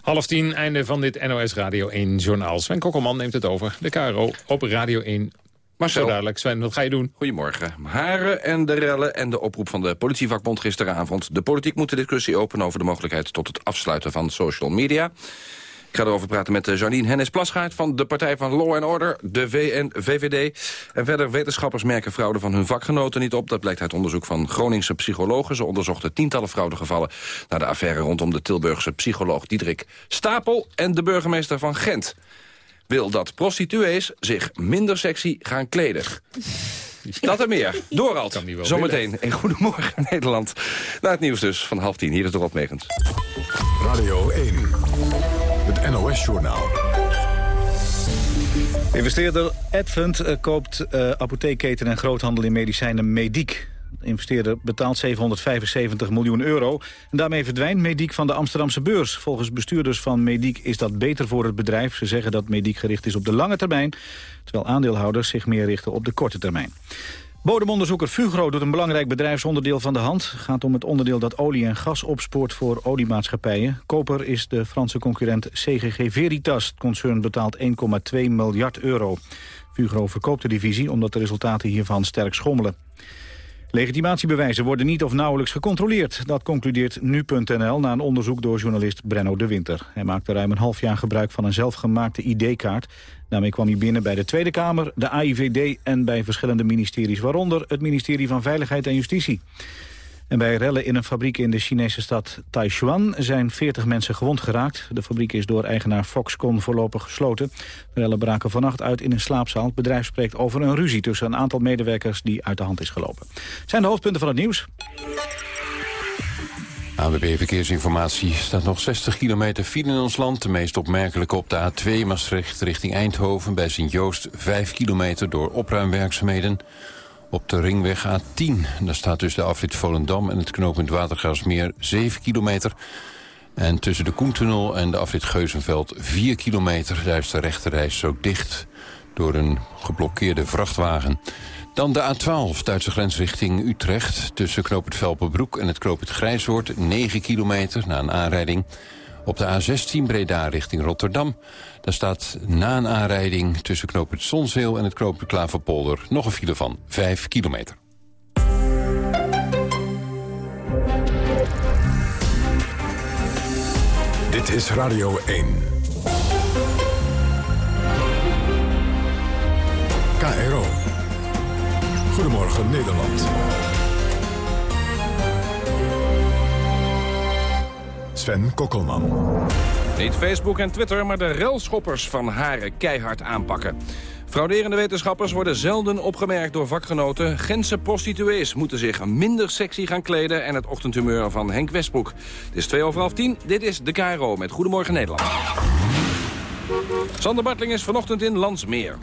Speaker 10: Half tien, einde van dit NOS Radio 1 journaal. Sven Kokkelman neemt het over. De KRO op Radio 1. Marcel. Zo dadelijk. Sven, wat ga je doen?
Speaker 24: Goedemorgen. Haren en de rellen en de oproep van de politievakbond gisteravond. De politiek moet de discussie openen over de mogelijkheid tot het afsluiten van social media. Ik ga erover praten met Janine Hennis-Plasgaard van de Partij van Law and Order, de VN-VVD. En verder, wetenschappers merken fraude van hun vakgenoten niet op. Dat blijkt uit onderzoek van Groningse psychologen. Ze onderzochten tientallen fraudegevallen naar de affaire rondom de Tilburgse psycholoog Diederik Stapel en de burgemeester van Gent. wil dat prostituees zich minder sexy gaan kleden. Dat en meer. Dorald. Zometeen in Goedemorgen Nederland. Na het nieuws dus van half tien. Hier is Dorald Megens.
Speaker 1: Radio 1. NOS-journaal.
Speaker 2: Investeerder Advent eh, koopt uh, apotheekketen en groothandel in medicijnen Mediek. De investeerder betaalt 775 miljoen euro. En daarmee verdwijnt Mediek van de Amsterdamse beurs. Volgens bestuurders van Mediek is dat beter voor het bedrijf. Ze zeggen dat Mediek gericht is op de lange termijn... terwijl aandeelhouders zich meer richten op de korte termijn. Bodemonderzoeker Fugro doet een belangrijk bedrijfsonderdeel van de hand. Het gaat om het onderdeel dat olie en gas opspoort voor oliemaatschappijen. Koper is de Franse concurrent CGG Veritas. Het concern betaalt 1,2 miljard euro. Fugro verkoopt de divisie omdat de resultaten hiervan sterk schommelen. Legitimatiebewijzen worden niet of nauwelijks gecontroleerd. Dat concludeert nu.nl na een onderzoek door journalist Brenno de Winter. Hij maakte ruim een half jaar gebruik van een zelfgemaakte ID-kaart. Daarmee kwam hij binnen bij de Tweede Kamer, de AIVD en bij verschillende ministeries... waaronder het ministerie van Veiligheid en Justitie. En bij rellen in een fabriek in de Chinese stad Taichuan zijn 40 mensen gewond geraakt. De fabriek is door eigenaar Foxconn voorlopig gesloten. De rellen braken vannacht uit in een slaapzaal. Het bedrijf spreekt over een ruzie tussen een aantal medewerkers die uit de hand is gelopen. Zijn de hoofdpunten van het nieuws.
Speaker 3: AWB Verkeersinformatie staat nog 60 kilometer file in ons land. De meest opmerkelijke op de A2 Maastricht richting Eindhoven... bij Sint-Joost 5 kilometer door opruimwerkzaamheden. Op de ringweg A10, daar staat tussen de afrit Volendam... en het knooppunt Watergasmeer 7 kilometer. En tussen de Koentunnel en de afrit Geuzenveld 4 kilometer. Daar is de rechterreis ook dicht door een geblokkeerde vrachtwagen. Dan de A12, Duitse grens richting Utrecht. Tussen knooppunt Velpenbroek en het knooppunt Grijshoort 9 kilometer na een aanrijding. Op de A16 Breda richting Rotterdam. Daar staat na een aanrijding tussen knooppunt Zonzeel en het knooppunt Klaverpolder... nog een file van 5 kilometer.
Speaker 1: Dit is Radio 1. KRO. Goedemorgen Nederland. Sven Kokkelman.
Speaker 24: Niet Facebook en Twitter, maar de relschoppers van Haren keihard aanpakken. Frauderende wetenschappers worden zelden opgemerkt door vakgenoten. Gentse prostituees moeten zich minder sexy gaan kleden... en het ochtendhumeur van Henk Westbroek. Het is twee over half tien. Dit is de KRO met Goedemorgen Nederland. Sander Bartling is vanochtend in Landsmeer.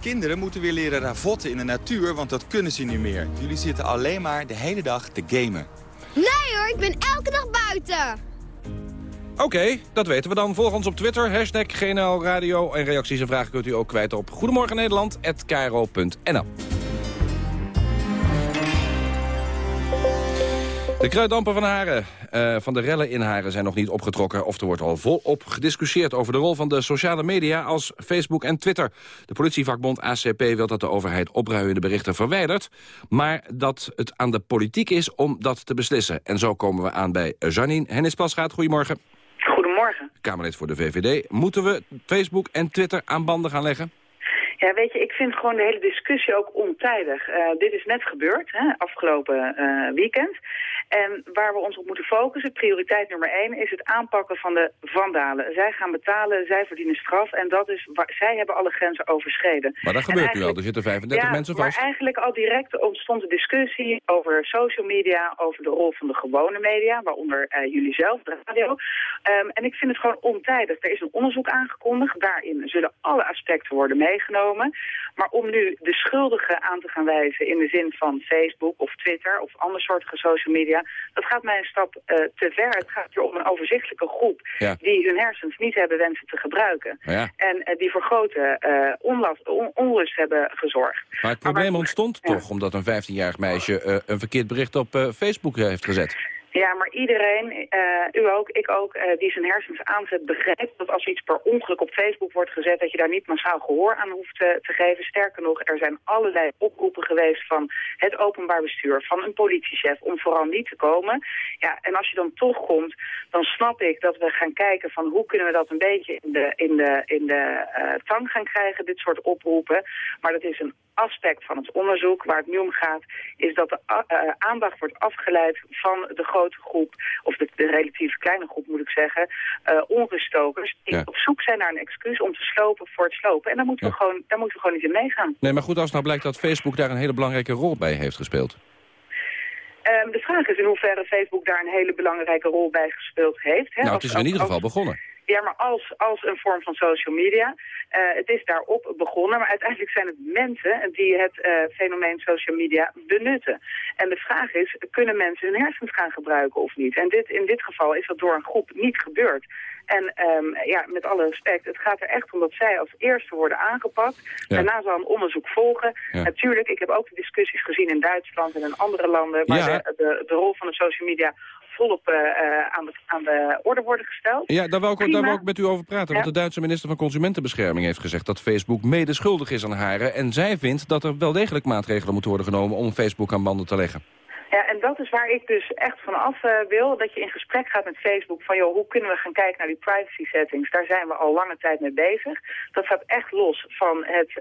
Speaker 25: Kinderen moeten weer leren ravotten in de natuur, want dat kunnen ze niet meer. Jullie zitten alleen maar de hele dag te gamen.
Speaker 26: Nee hoor, ik ben elke dag buiten.
Speaker 24: Oké, dat weten we dan. Volg ons op Twitter, hashtag GNL Radio. En reacties en vragen kunt u ook kwijt op Goedemorgen Nederland@kro.nl. De kruiddampen van Haren, uh, van de rellen in Haren zijn nog niet opgetrokken... of er wordt al volop gediscussieerd over de rol van de sociale media... als Facebook en Twitter. De politievakbond ACP wil dat de overheid opruiende berichten verwijdert... maar dat het aan de politiek is om dat te beslissen. En zo komen we aan bij Janine Hennis-Plasgaat. Goedemorgen.
Speaker 27: Goedemorgen.
Speaker 24: Kamerlid voor de VVD. Moeten we Facebook en Twitter aan banden gaan leggen?
Speaker 27: Ja, weet je, ik vind gewoon de hele discussie ook ontijdig. Uh, dit is net gebeurd, hè, afgelopen uh, weekend. En waar we ons op moeten focussen, prioriteit nummer één, is het aanpakken van de vandalen. Zij gaan betalen, zij verdienen straf en dat is waar, zij hebben alle grenzen overschreden.
Speaker 24: Maar dat gebeurt nu al, er zitten 35
Speaker 27: ja,
Speaker 24: mensen vast.
Speaker 27: maar eigenlijk al direct ontstond de discussie over social media, over de rol van de gewone media, waaronder uh, jullie zelf, de radio. Um, en ik vind het gewoon ontijdig. Er is een onderzoek aangekondigd, daarin zullen alle aspecten worden meegenomen. Maar om nu de schuldigen aan te gaan wijzen in de zin van Facebook of Twitter of andersoortige social media, dat gaat mij een stap uh, te ver. Het gaat hier om een overzichtelijke groep
Speaker 24: ja.
Speaker 27: die hun hersens niet hebben wensen te gebruiken.
Speaker 24: Ja.
Speaker 27: En uh, die voor grote uh, onlast, on, onrust hebben gezorgd.
Speaker 24: Maar het probleem maar, ontstond toch omdat een 15-jarig meisje een verkeerd bericht op Facebook heeft gezet?
Speaker 27: Ja, maar iedereen, uh, u ook, ik ook, uh, die zijn hersens aanzet, begrijpt dat als iets per ongeluk op Facebook wordt gezet, dat je daar niet massaal gehoor aan hoeft te, geven. Sterker nog, er zijn allerlei oproepen geweest van het openbaar bestuur, van een politiechef, om vooral niet te komen. Ja, en als je dan toch komt, dan snap ik dat we gaan kijken van hoe kunnen we dat een beetje in de, in de, in de uh, tang gaan krijgen, dit soort oproepen. Maar dat is een aspect van het onderzoek. Waar het nu om gaat, is dat de aandacht wordt afgeleid van de grote groep, of de, de relatief kleine groep moet ik zeggen, uh, onruststokers die
Speaker 24: Ja.
Speaker 27: op zoek zijn naar een excuus om te slopen voor het slopen. En daar moeten, we, gewoon, daar moeten we gewoon niet in meegaan.
Speaker 24: Nee, maar goed, als nou blijkt dat Facebook daar een hele belangrijke rol bij heeft gespeeld.
Speaker 27: Ehm, de vraag is in hoeverre Facebook daar een hele belangrijke rol bij gespeeld heeft. Hè?
Speaker 24: nou, het is in ieder
Speaker 27: als-
Speaker 24: geval begonnen.
Speaker 27: Ja, maar als, als een vorm van social media. Eh, het is daarop begonnen, maar uiteindelijk zijn het mensen die het eh, fenomeen social media benutten. En de vraag is, kunnen mensen hun hersens gaan gebruiken of niet? En dit, in dit geval is dat door een groep niet gebeurd. En ehm, ja, met alle respect, het gaat er echt om dat zij als eerste worden aangepakt.
Speaker 24: Ja.
Speaker 27: Daarna zal een onderzoek volgen.
Speaker 24: Ja.
Speaker 27: Natuurlijk, ik heb ook de discussies gezien in Duitsland en in andere landen... waar
Speaker 24: Ja.
Speaker 27: de, de, de rol van de social media volop eh, eh, aan, de, aan de orde worden gesteld.
Speaker 24: Ja, daar wou, ik, daar
Speaker 27: Prima.
Speaker 24: wou ik met u over praten. Want
Speaker 27: Ja.
Speaker 24: de Duitse minister van Consumentenbescherming heeft gezegd... dat Facebook mede schuldig is aan haren. En zij vindt dat er wel degelijk maatregelen moeten worden genomen... om Facebook aan banden te leggen.
Speaker 27: Ja, en dat is waar ik dus echt vanaf eh wil. Dat je in gesprek gaat met Facebook van, joh, hoe kunnen we gaan kijken naar die privacy settings? Daar zijn we al lange tijd mee bezig. Dat staat echt los van het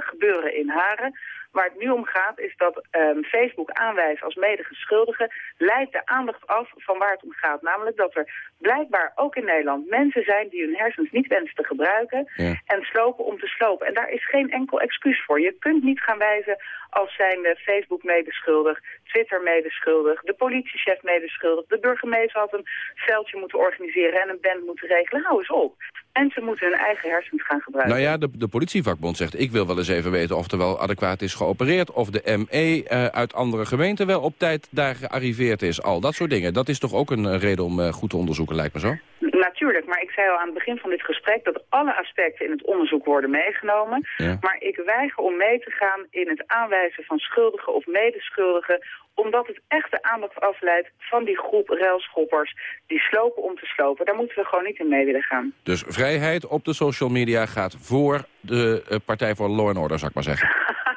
Speaker 27: gebeuren in Haren. Waar het nu om gaat is dat ehm, Facebook aanwijst als medegeschuldige... leidt de aandacht af van waar het om gaat. Namelijk dat er blijkbaar ook in Nederland mensen zijn... die hun hersens niet wensen te gebruiken
Speaker 24: Ja.
Speaker 27: en slopen om te slopen. En daar is geen enkel excuus voor. Je kunt niet gaan wijzen als zijnde Facebook medeschuldig, Twitter medeschuldig, de politiechef medeschuldig, de burgemeester had een veldje moeten organiseren en een band moeten regelen. Hou eens op. Mensen moeten hun eigen hersens gaan gebruiken.
Speaker 24: Nou ja, de, de politievakbond zegt... ik wil wel eens even weten of er wel adequaat is geopereerd... of de ME eh, uit andere gemeenten wel op tijd daar gearriveerd is. Al dat soort dingen. Dat is toch ook een eh, reden om eh, goed te onderzoeken, lijkt me zo?
Speaker 27: Natuurlijk, maar ik zei al aan het begin van dit gesprek dat alle aspecten in het onderzoek worden meegenomen.
Speaker 24: Ja.
Speaker 27: Maar ik weiger om mee te gaan in het aanwijzen van schuldigen of medeschuldigen, omdat het echt de aandacht afleidt van die groep railschoppers die slopen om te slopen. Daar moeten we gewoon niet in mee willen gaan.
Speaker 24: Dus vrijheid op de social media gaat voor de eh, Partij voor Law and Order, zou ik maar zeggen. (laughs)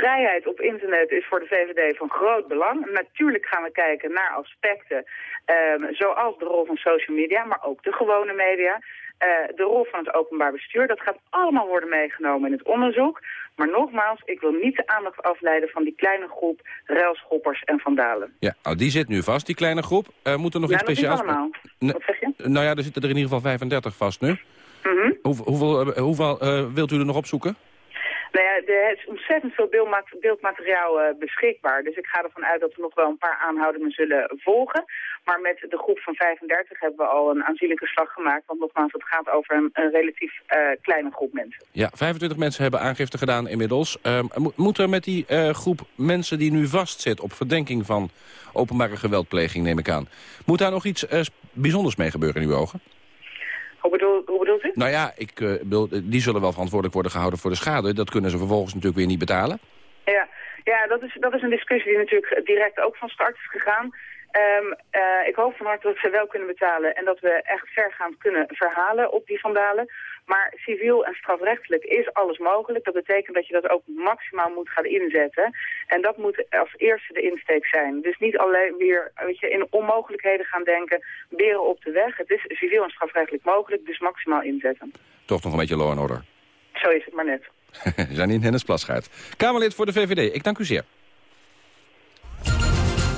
Speaker 27: Vrijheid op internet is voor de VVD van groot belang. Natuurlijk gaan we kijken naar aspecten ehm, zoals de rol van social media, maar ook de gewone media. Eh, de rol van het openbaar bestuur, dat gaat allemaal worden meegenomen in het onderzoek. Maar nogmaals, ik wil niet de aandacht afleiden van die kleine groep railschoppers en vandalen.
Speaker 24: Ja, nou, die zit nu vast, die kleine groep. Eh moet er nog
Speaker 27: Ja,
Speaker 24: iets speciaals...
Speaker 27: allemaal. Wat zeg je?
Speaker 24: Nou ja, er zitten er in ieder geval 35 vast nu.
Speaker 27: Mhm.
Speaker 24: Hoeveel, hoeveel, eh, hoeveel wilt u er nog opzoeken?
Speaker 27: Ja, er is ontzettend veel beeldma- beeldmateriaal eh, beschikbaar. Dus ik ga ervan uit dat we nog wel een paar aanhoudingen zullen volgen. Maar met de groep van 35 hebben we al een aanzienlijke slag gemaakt. Want nogmaals, het gaat over een, relatief eh, kleine groep mensen.
Speaker 24: Ja, 25 mensen hebben aangifte gedaan inmiddels. Ehm, mo- moet er met die eh, groep mensen die nu vastzit op verdenking van openbare geweldpleging, neem ik aan. Moet daar nog iets eh, bijzonders mee gebeuren in uw ogen?
Speaker 27: Hoe, bedoel, hoe bedoelt u?
Speaker 24: Nou ja, ik, eh, bedoel, die zullen wel verantwoordelijk worden gehouden voor de schade. Dat kunnen ze vervolgens natuurlijk weer niet betalen.
Speaker 27: Ja, ja dat, is, dat is een discussie die natuurlijk direct ook van start is gegaan. Ehm, eh, ik hoop van harte dat ze wel kunnen betalen en dat we echt vergaand kunnen verhalen op die vandalen. Maar civiel en strafrechtelijk is alles mogelijk. Dat betekent dat je dat ook maximaal moet gaan inzetten. En dat moet als eerste de insteek zijn. Dus niet alleen weer weet je, in onmogelijkheden gaan denken, beren op de weg. Het is civiel en strafrechtelijk mogelijk, dus maximaal inzetten.
Speaker 24: Toch nog een beetje law and order.
Speaker 27: Zo is het maar net. (laughs)
Speaker 24: Janine Hennis Plasgaard. Kamerlid voor de VVD. Ik dank u zeer.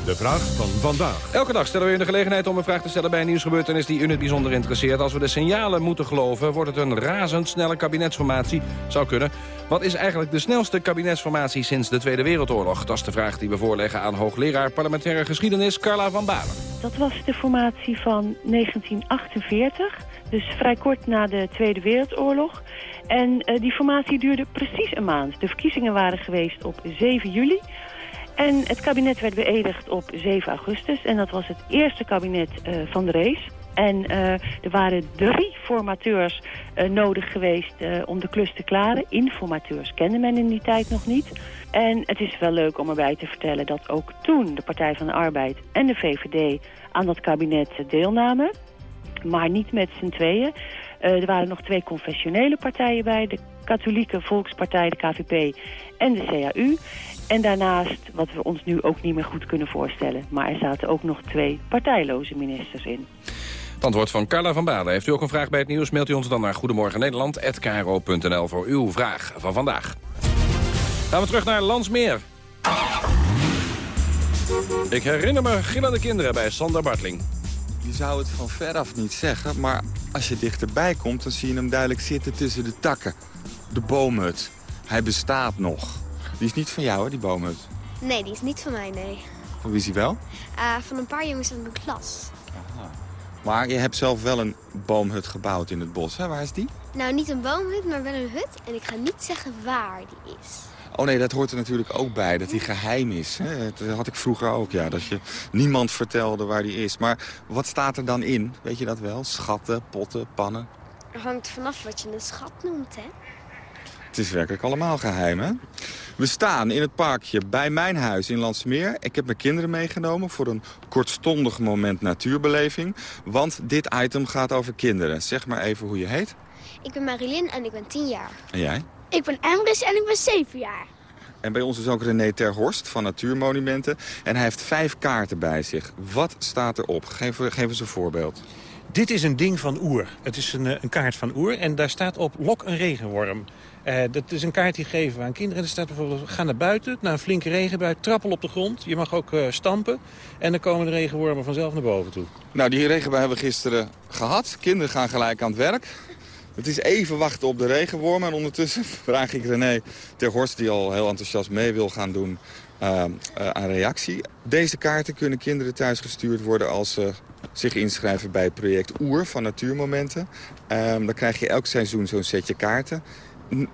Speaker 1: De vraag van vandaag.
Speaker 24: Elke dag stellen we u de gelegenheid om een vraag te stellen bij een nieuwsgebeurtenis die u in het bijzonder interesseert. Als we de signalen moeten geloven, wordt het een razendsnelle kabinetsformatie. Zou kunnen. Wat is eigenlijk de snelste kabinetsformatie sinds de Tweede Wereldoorlog? Dat is de vraag die we voorleggen aan hoogleraar parlementaire geschiedenis Carla van Balen.
Speaker 28: Dat was de formatie van 1948, dus vrij kort na de Tweede Wereldoorlog. En eh, die formatie duurde precies een maand. De verkiezingen waren geweest op 7 juli. En het kabinet werd beëdigd op 7 augustus. En dat was het eerste kabinet eh, van de race. En eh, er waren drie formateurs eh, nodig geweest om de klus te klaren. Informateurs kende men in die tijd nog niet. En het is wel leuk om erbij te vertellen dat ook toen de Partij van de Arbeid en de VVD aan dat kabinet deelnamen. Maar niet met z'n tweeën. Er waren nog twee confessionele partijen bij. De Katholieke Volkspartij, de KVP en de CAU. En daarnaast, wat we ons nu ook niet meer goed kunnen voorstellen... maar er zaten ook nog twee partijloze ministers in.
Speaker 24: Het antwoord van Carla van Balen. Heeft u ook een vraag bij het nieuws, mailt u ons dan naar Goedemorgen Nederland@kro.nl voor uw vraag van vandaag. Gaan we terug naar Landsmeer. Ik herinner me gillende kinderen bij Sander Bartling.
Speaker 25: Je zou het van veraf niet zeggen, maar als je dichterbij komt... dan zie je hem duidelijk zitten tussen de takken. De boomhut. Hij bestaat nog. Die is niet van jou, hè, die boomhut?
Speaker 26: Nee, die is niet van mij, nee.
Speaker 25: Van wie is die wel?
Speaker 26: Uh, van een paar jongens uit mijn klas.
Speaker 25: Maar je hebt zelf wel een boomhut gebouwd in het bos, hè? Waar is die?
Speaker 26: Nou, niet een boomhut, maar wel een hut. En ik ga niet zeggen waar die is.
Speaker 25: Oh nee, dat hoort er natuurlijk ook bij, dat die geheim is. Hè? Dat had ik vroeger ook, ja. Dat je niemand vertelde waar die is. Maar wat staat er dan in? Weet je dat wel? Schatten, potten, pannen?
Speaker 26: Hangt vanaf wat je een schat noemt, hè?
Speaker 25: Het is werkelijk allemaal geheim, hè? We staan in het parkje bij mijn huis in Landsmeer. Ik heb mijn kinderen meegenomen voor een kortstondig moment natuurbeleving. Want dit item gaat over kinderen. Zeg maar even hoe je heet.
Speaker 26: Ik ben Marilyn en ik ben 10 jaar.
Speaker 25: En jij?
Speaker 26: Ik ben Emrys en ik ben 7 jaar.
Speaker 25: En bij ons is ook René Terhorst van Natuurmonumenten. En hij heeft vijf kaarten bij zich. Wat staat erop? Geef, geef eens een voorbeeld.
Speaker 29: Dit is een ding van Oer. Het is een, een kaart van Oer en daar staat op lok een regenworm. Uh, dat is een kaart die geven we aan kinderen. Er staat bijvoorbeeld, ga naar buiten, na een flinke regenbui, trappel op de grond. Je mag ook uh, stampen en dan komen de regenwormen vanzelf naar boven toe.
Speaker 25: Nou, die regenbui hebben we gisteren gehad. Kinderen gaan gelijk aan het werk. Het is even wachten op de regenwormen. En ondertussen (laughs) vraag ik René ter Horst, die al heel enthousiast mee wil gaan doen, aan reactie. Deze kaarten kunnen kinderen thuis gestuurd worden als zich inschrijven bij het project Oer van Natuurmomenten. Um, dan krijg je elk seizoen zo'n setje kaarten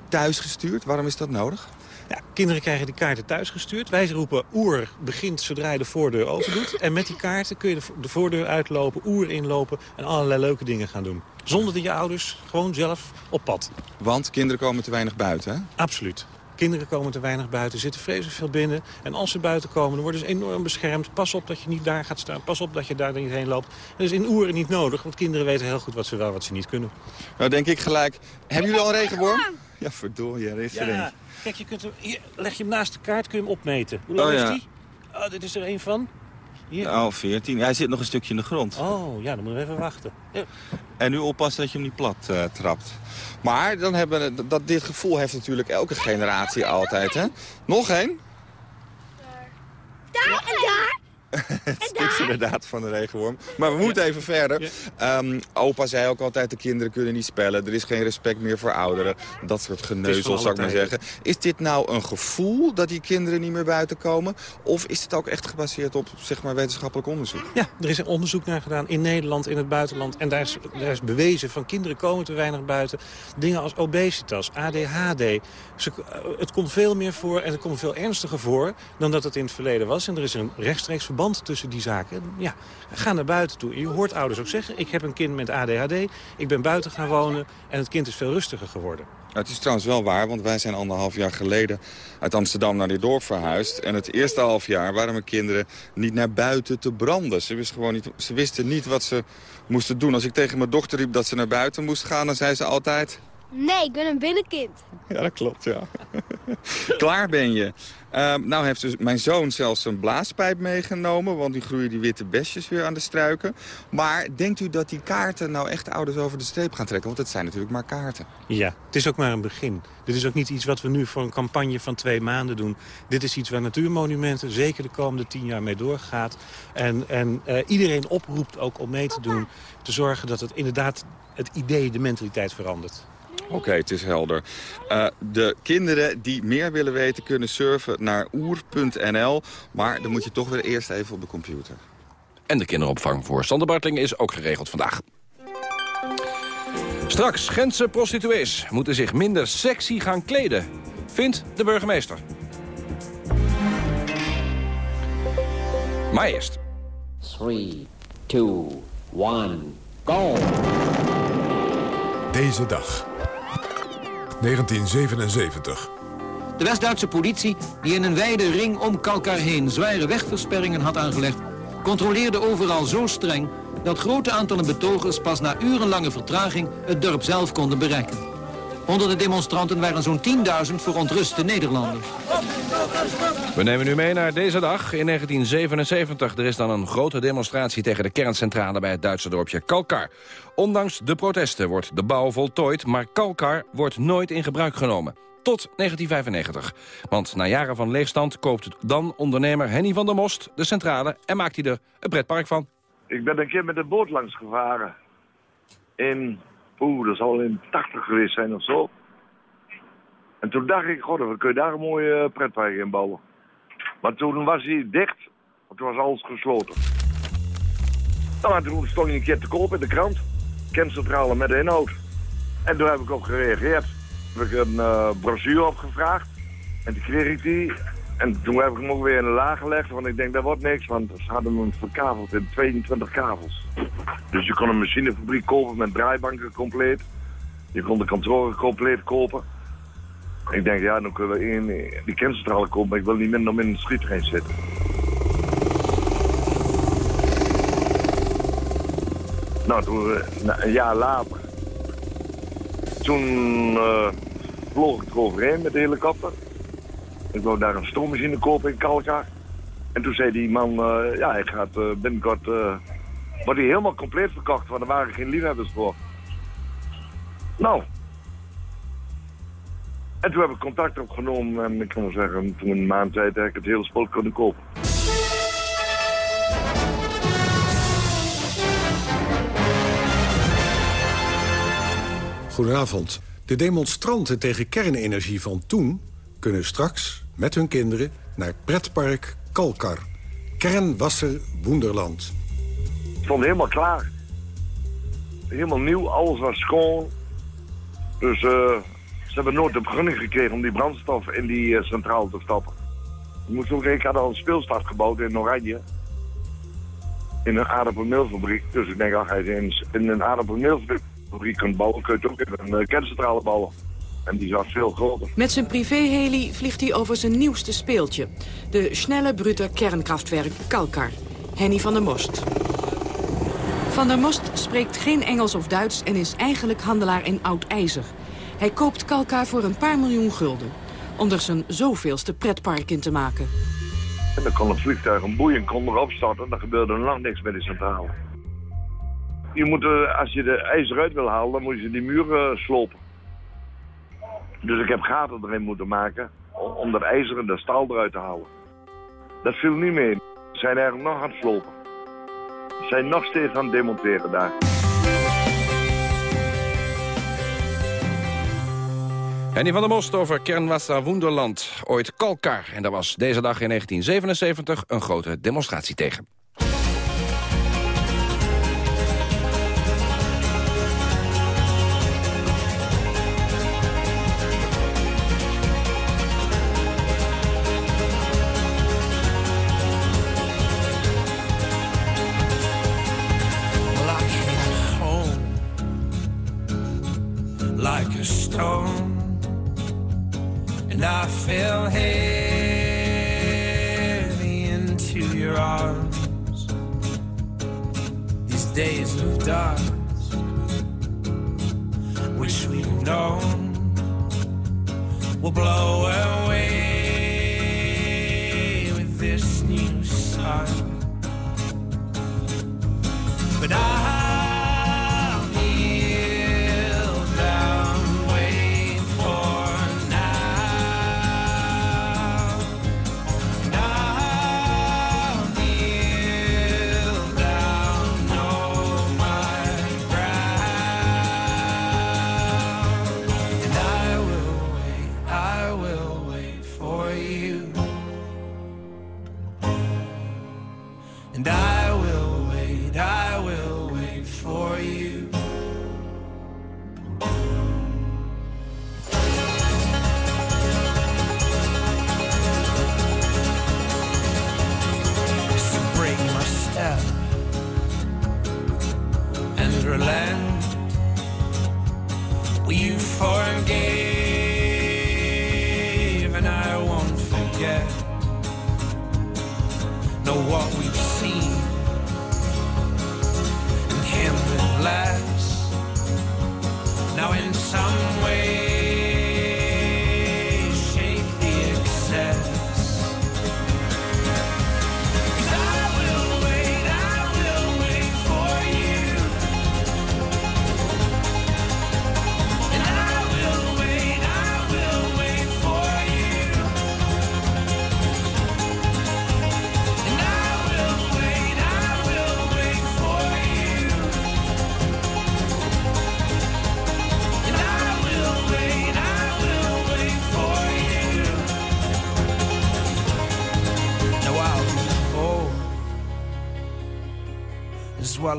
Speaker 25: thuis gestuurd. Waarom is dat nodig?
Speaker 29: Ja, kinderen krijgen die kaarten thuis gestuurd. Wij roepen oer begint zodra je de voordeur open doet. En met die kaarten kun je de voordeur uitlopen, oer inlopen en allerlei leuke dingen gaan doen. Zonder dat je ouders gewoon zelf op pad.
Speaker 25: Want kinderen komen te weinig buiten, hè?
Speaker 29: Absoluut. Kinderen komen te weinig buiten, zitten vreselijk veel binnen. En als ze buiten komen, dan worden ze enorm beschermd. Pas op dat je niet daar gaat staan. Pas op dat je daar niet heen loopt. Dat is in oeren niet nodig, want kinderen weten heel goed wat ze wel wat ze niet kunnen.
Speaker 25: Nou, denk ik gelijk. Hebben jullie al een regenworm? Ja, verdorie, er is er
Speaker 29: ja.
Speaker 25: een.
Speaker 29: Kijk, je kunt hem, hier, leg je hem naast de kaart, kun je hem opmeten. Hoe lang
Speaker 25: oh,
Speaker 29: is
Speaker 25: ja.
Speaker 29: die? Oh, dit is er een van. Hier.
Speaker 25: Nou, 14. Hij zit nog een stukje in de grond.
Speaker 29: Oh, ja, dan moeten we even wachten. Ja.
Speaker 25: En nu oppassen dat je hem niet plat uh, trapt. Maar dan hebben we, dat, dit gevoel heeft natuurlijk elke generatie altijd, hè? Nog één?
Speaker 26: Daar en daar. (laughs)
Speaker 25: het is inderdaad van de regenworm. Maar we moeten even verder. Um, opa zei ook altijd, de kinderen kunnen niet spellen. Er is geen respect meer voor ouderen. Dat soort geneuzel, zou ik maar zeggen. Is dit nou een gevoel dat die kinderen niet meer buiten komen? Of is het ook echt gebaseerd op zeg maar, wetenschappelijk onderzoek?
Speaker 29: Ja, er is een onderzoek naar gedaan in Nederland, in het buitenland. En daar is, daar is bewezen van kinderen komen te weinig buiten. Dingen als obesitas, ADHD. Ze, het komt veel meer voor en het komt veel ernstiger voor... dan dat het in het verleden was. En er is een rechtstreeks verband tussen die zaken. Ja, ga naar buiten toe. Je hoort ouders ook zeggen, ik heb een kind met ADHD, ik ben buiten gaan wonen en het kind is veel rustiger geworden.
Speaker 25: Het is trouwens wel waar, want wij zijn anderhalf jaar geleden uit Amsterdam naar dit dorp verhuisd. En het eerste half jaar waren mijn kinderen niet naar buiten te branden. Ze wisten, gewoon niet, ze wisten niet wat ze moesten doen. Als ik tegen mijn dochter riep dat ze naar buiten moest gaan, dan zei ze altijd...
Speaker 26: Nee, ik ben een binnenkind.
Speaker 25: Ja, dat klopt, ja. (laughs) Klaar ben je. Um, nou heeft dus mijn zoon zelfs een blaaspijp meegenomen... want nu groeien die witte besjes weer aan de struiken. Maar denkt u dat die kaarten nou echt ouders over de streep gaan trekken? Want het zijn natuurlijk maar kaarten.
Speaker 29: Ja, het is ook maar een begin. Dit is ook niet iets wat we nu voor een campagne van twee maanden doen. Dit is iets waar Natuurmonumenten zeker de komende tien jaar mee doorgaat. En, en uh, iedereen oproept ook om mee te doen. Te zorgen dat het inderdaad het idee, de mentaliteit verandert.
Speaker 25: Oké, okay, het is helder. Uh, de kinderen die meer willen weten kunnen surfen naar oer.nl. Maar dan moet je toch weer eerst even op de computer.
Speaker 24: En de kinderopvang voor Sander Bartling is ook geregeld vandaag. Straks, Gentse prostituees moeten zich minder sexy gaan kleden. Vindt de burgemeester. Maar eerst.
Speaker 30: 3, 2, 1, go!
Speaker 1: Deze dag. 1977.
Speaker 31: De West-Duitse politie, die in een wijde ring om Kalkar heen zware wegversperringen had aangelegd, controleerde overal zo streng dat grote aantallen betogers pas na urenlange vertraging het dorp zelf konden bereiken. Onder de demonstranten waren zo'n 10.000 verontruste Nederlanders.
Speaker 24: We nemen u mee naar deze dag in 1977. Er is dan een grote demonstratie tegen de kerncentrale bij het Duitse dorpje Kalkar. Ondanks de protesten wordt de bouw voltooid, maar Kalkar wordt nooit in gebruik genomen.
Speaker 22: tot 1995. Want na jaren van leegstand koopt dan ondernemer Henny van der Most de centrale... en maakt hij er een pretpark van.
Speaker 32: Ik ben een keer met de boot langs gevaren. In, oeh, dat zal in 80 geweest zijn of zo. En toen dacht ik, god, we kunnen daar een mooie eh, pretpark in bouwen. Maar toen was hij dicht, want toen was alles gesloten. Nou, en toen stond hij een keer te koop in de krant. Kerncentrale met de inhoud. En toen heb ik op gereageerd. Heb ik een eh, brochure opgevraagd. En toen kreeg ik die. En toen heb ik hem ook weer in de laag gelegd. Want ik denk, dat wordt niks. Want ze hadden hem verkaveld in 22 kavels. Dus je kon een machinefabriek kopen met draaibanken compleet. Je kon de kantoren compleet kopen. Ik denk, ja, dan kunnen we in die kerncentrale kopen. Maar ik wil niet minder om in de schietrein zitten. Nou, eh, een jaar later. Toen eh, vloog ik eroverheen met de helikopter. Ik wou daar een stoommachine kopen in Kalkar. En toen zei die man, eh, ja, hij gaat eh, binnenkort... eh wordt hij helemaal compleet verkocht, want er waren geen liefhebbers voor. Nou. En toen heb ik contact opgenomen en ik kan wel zeggen, toen een maand tijd heb ik het hele spul kunnen kopen.
Speaker 1: Goedenavond. De demonstranten tegen kernenergie van toen... kunnen straks met hun kinderen naar pretpark Kalkar. Kernwasser Woenderland.
Speaker 32: Het stond helemaal klaar. Helemaal nieuw, alles was schoon. Dus eh, ze hebben nooit de vergunning gekregen om die brandstof in die eh, centrale te stappen. Ik moet ook, ik had al een speelstad gebouwd in Oranje. In een aardappelmeelfabriek. Dus ik denk, als je in, in een aardappelmeelfabriek kunt bouwen, kun je ook in een eh, kerncentrale bouwen. En die was veel groter.
Speaker 33: Met zijn privéheli vliegt hij over zijn nieuwste speeltje. De snelle brute kernkraftwerk Kalkar. Henny van der Most. Van der Most spreekt geen Engels of Duits en is eigenlijk handelaar in oud ijzer. Hij koopt Kalkar voor een paar miljoen gulden. Om er zijn zoveelste pretpark in te maken.
Speaker 32: En dan kon het vliegtuig een boeien kon erop starten. Dan gebeurde er lang niks bij de centrale. Je moet, eh, als je de ijzer uit wil halen, dan moet je die muren slopen. Dus ik heb gaten erin moeten maken om dat ijzer en dat staal eruit te halen. Dat viel niet mee. Ze zijn eigenlijk nog aan het slopen. Ze zijn nog steeds aan het demonteren daar.
Speaker 22: Henny van der Most over Wonderland, ooit Kalkar. En daar was deze dag in 1977 een grote demonstratie tegen.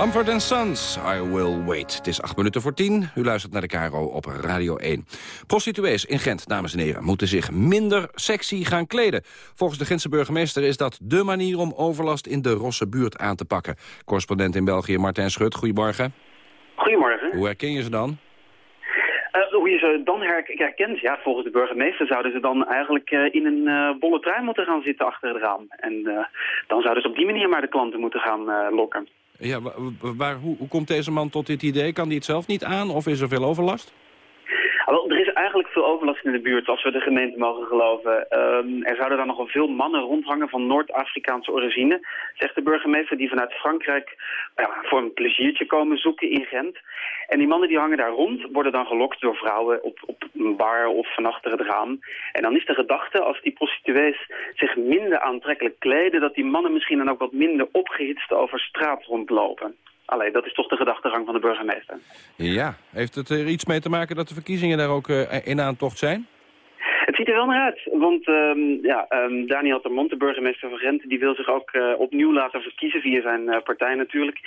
Speaker 23: Mumford Sons, I Will Wait. Het is acht minuten voor tien. U luistert naar de Caro op Radio 1. Prostituees in Gent, dames en heren, moeten zich minder sexy gaan kleden. Volgens de Gentse burgemeester is dat dé manier om overlast in de Rosse buurt aan te pakken. Correspondent in België, Martijn Schut, goedemorgen.
Speaker 27: Goedemorgen.
Speaker 23: Hoe herken je ze dan?
Speaker 27: Eh, hoe je ze dan her- herkent, ja, volgens de burgemeester zouden ze dan eigenlijk eh, in een eh, bolle trui moeten gaan zitten achter het raam. En dan zouden ze op die manier maar de klanten moeten gaan lokken.
Speaker 23: Ja, wa- wa- waar, hoe, hoe komt deze man tot dit idee? Kan hij het zelf niet aan of is er veel overlast?
Speaker 27: Er is eigenlijk veel overlast in de buurt, als we de gemeente mogen geloven. Ehm, er zouden daar nogal veel mannen rondhangen van Noord-Afrikaanse origine, zegt de burgemeester, die vanuit Frankrijk ja, voor een pleziertje komen zoeken in Gent. En die mannen die hangen daar rond, worden dan gelokt door vrouwen op, op een bar of van achter het raam. En dan is de gedachte, als die prostituees zich minder aantrekkelijk kleden, dat die mannen misschien dan ook wat minder opgehitst over straat rondlopen. Allee, dat is toch de gedachtegang van de burgemeester.
Speaker 23: Ja, heeft het er iets mee te maken dat de verkiezingen daar ook eh, in aantocht zijn?
Speaker 27: Het ziet er wel naar uit, want ehm, ja, ehm, Daniel Termont, de burgemeester van Gent, die wil zich ook eh, opnieuw laten verkiezen via zijn eh, partij natuurlijk.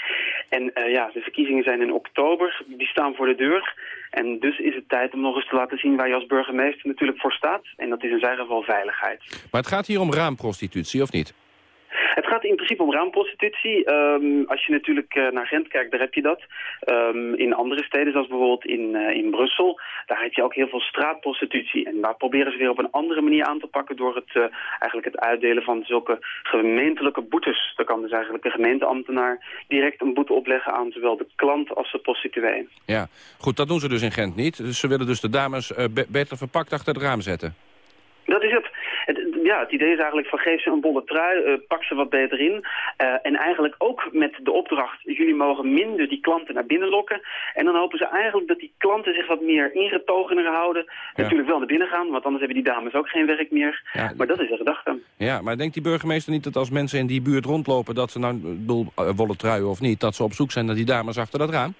Speaker 27: En ja, de verkiezingen zijn in oktober, die staan voor de deur. En dus is het tijd om nog eens te laten zien waar je als burgemeester natuurlijk voor staat. En dat is in zijn geval veiligheid.
Speaker 23: Maar het gaat hier om raamprostitutie, of niet?
Speaker 27: Het gaat in principe om raamprostitutie. Ehm, als je natuurlijk eh, naar Gent kijkt, daar heb je dat. Ehm, in andere steden, zoals bijvoorbeeld in, eh, in Brussel, daar heb je ook heel veel straatprostitutie. En daar proberen ze weer op een andere manier aan te pakken door het, eh, eigenlijk het uitdelen van zulke gemeentelijke boetes. Dan kan dus eigenlijk een gemeenteambtenaar direct een boete opleggen aan zowel de klant als de prostituee.
Speaker 23: Ja, goed, dat doen ze dus in Gent niet. Dus ze willen dus de dames be- beter verpakt achter het raam zetten.
Speaker 27: Dat is het. het. Ja, het idee is eigenlijk van geef ze een bolle trui, eh, pak ze wat beter in. Eh, en eigenlijk ook met de opdracht, jullie mogen minder die klanten naar binnen lokken. En dan hopen ze eigenlijk dat die klanten zich wat meer ingetogener houden. Natuurlijk wel naar binnen gaan, want anders hebben die dames ook geen werk meer. Maar dat is de gedachte.
Speaker 23: Ja, maar denkt die burgemeester niet dat als mensen in die buurt rondlopen... dat ze nou, eh, wollen truien of niet... dat ze op zoek zijn naar die dames achter dat raam?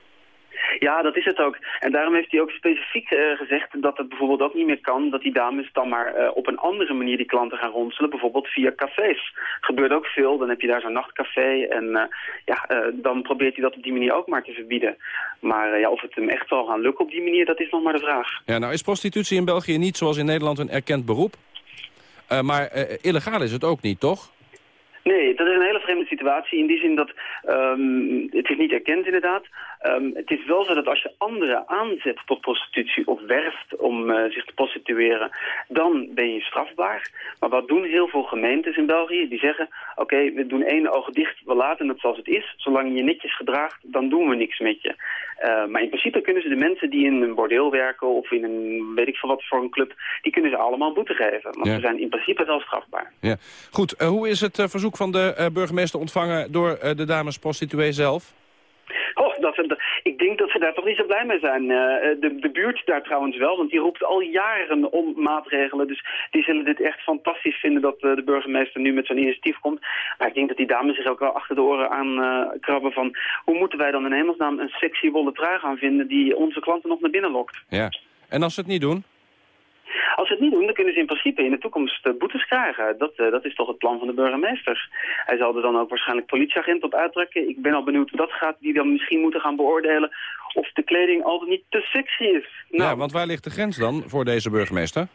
Speaker 27: Ja, dat is het ook. En daarom heeft hij ook specifiek eh, gezegd dat het bijvoorbeeld ook niet meer kan... dat die dames dan maar eh, op een andere manier die klanten gaan ronselen. Bijvoorbeeld via cafés. Gebeurt ook veel. Dan heb je daar zo'n nachtcafé. En eh, ja, dan probeert hij dat op die manier ook maar te verbieden. Maar ja, of het hem echt zal gaan lukken op die manier, dat is nog maar de vraag.
Speaker 23: Ja, nou is prostitutie in België niet zoals in Nederland een erkend beroep. Maar illegaal is het ook niet, toch?
Speaker 27: Nee, dat is een hele vreemde situatie in die zin dat ehm, het is niet erkend inderdaad. Ehm, het is wel zo dat als je anderen aanzet tot prostitutie of werft om eh, zich te prostitueren, dan ben je strafbaar. Maar wat doen heel veel gemeentes in België? Die zeggen, oké, we doen één oog dicht, we laten het zoals het is. Zolang je je netjes gedraagt, dan doen we niks met je. Eh, maar in principe kunnen ze de mensen die in een bordeel werken of in een, weet ik veel wat voor een club, die kunnen ze allemaal boete geven. Want
Speaker 23: Ja.
Speaker 27: ze zijn in principe wel strafbaar.
Speaker 23: Ja. Goed, eh, hoe is het verzoek van de burgemeester ontvangen door de dames prostituee zelf?
Speaker 27: Dat, ik denk dat ze daar toch niet zo blij mee zijn. Eh, de, de buurt daar trouwens wel, want die roept al jaren om maatregelen. Dus die zullen dit echt fantastisch vinden dat eh, de burgemeester nu met zo'n initiatief komt. Maar ik denk dat die dames zich ook wel achter de oren aan eh, krabben van... hoe moeten wij dan in hemelsnaam een sexy wollen trui gaan vinden die onze klanten nog naar binnen lokt?
Speaker 23: Ja. En als ze het niet doen?
Speaker 27: Als ze het niet doen, dan kunnen ze in principe in de toekomst eh, boetes krijgen. Dat, eh, dat is toch het plan van de burgemeester. Hij zal er dan ook waarschijnlijk politieagenten op uittrekken. Ik ben al benieuwd hoe dat gaat, die dan misschien moeten gaan beoordelen of de kleding altijd niet te sexy is. Nou,
Speaker 23: Ja, want waar ligt de grens dan voor deze burgemeester?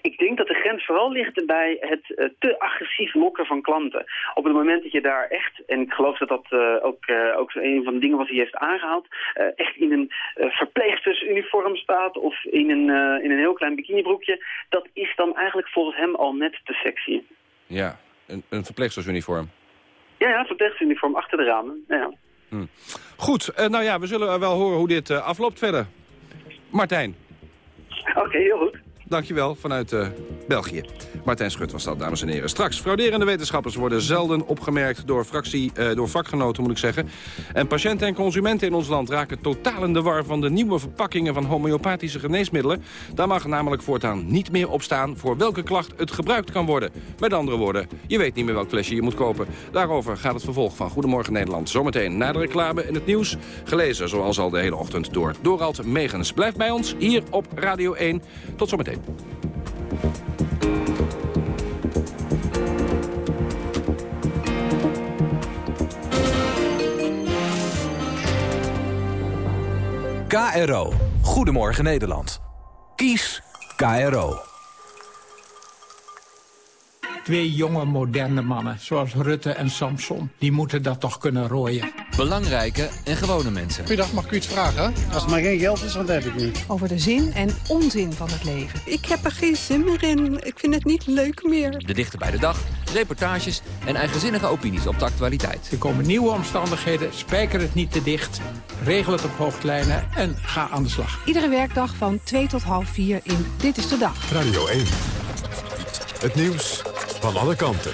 Speaker 27: Ik denk dat de grens vooral ligt bij het eh, te agressief lokken van klanten. Op het moment dat je daar echt, en ik geloof dat dat eh, ook, eh, ook een van de dingen wat hij heeft aangehaald, eh, echt in een verpleegstersuniform staat of in een, in een heel klein bikinibroekje, dat is dan eigenlijk volgens hem al net te sexy.
Speaker 23: Ja, een, een verpleegstersuniform.
Speaker 27: Ja, ja, verpleegstersuniform achter de ramen. Ja.
Speaker 23: Hm. Goed, nou ja, we zullen wel horen hoe dit afloopt verder. Martijn.
Speaker 27: Oké, heel goed.
Speaker 23: Dankjewel, vanuit eh, België. Martijn Schut was dat, dames en heren. Straks, frauderende wetenschappers worden zelden opgemerkt door, fractie, eh, door vakgenoten, moet ik zeggen. En patiënten en consumenten in ons land raken totaal in de war van de nieuwe verpakkingen van homeopathische geneesmiddelen. Daar mag namelijk voortaan niet meer op staan voor welke klacht het gebruikt kan worden. Met andere woorden, je weet niet meer welk flesje je moet kopen. Daarover gaat het vervolg van Goedemorgen Nederland. Zometeen na de reclame in het nieuws. Gelezen, zoals al de hele ochtend, door Dorald Megens. Blijf bij ons hier op Radio 1. Tot zometeen.
Speaker 34: KRO. Goedemorgen Nederland. Kies KRO.
Speaker 35: Twee jonge moderne mannen, zoals Rutte en Samson, die moeten dat toch kunnen rooien.
Speaker 36: Belangrijke en gewone mensen.
Speaker 37: Goeiedag, mag ik u iets vragen? Als het maar geen geld is, want dat heb ik niet.
Speaker 38: Over de zin en onzin van het leven.
Speaker 39: Ik heb er geen zin meer in. Ik vind het niet leuk meer.
Speaker 36: De dichter bij de dag, reportages en eigenzinnige opinies op de actualiteit.
Speaker 35: Er komen nieuwe omstandigheden, spijker het niet te dicht, regel het op hoofdlijnen en ga aan de slag.
Speaker 38: Iedere werkdag van 2 tot half 4 in Dit is de Dag.
Speaker 1: Radio 1. Het nieuws van alle kanten.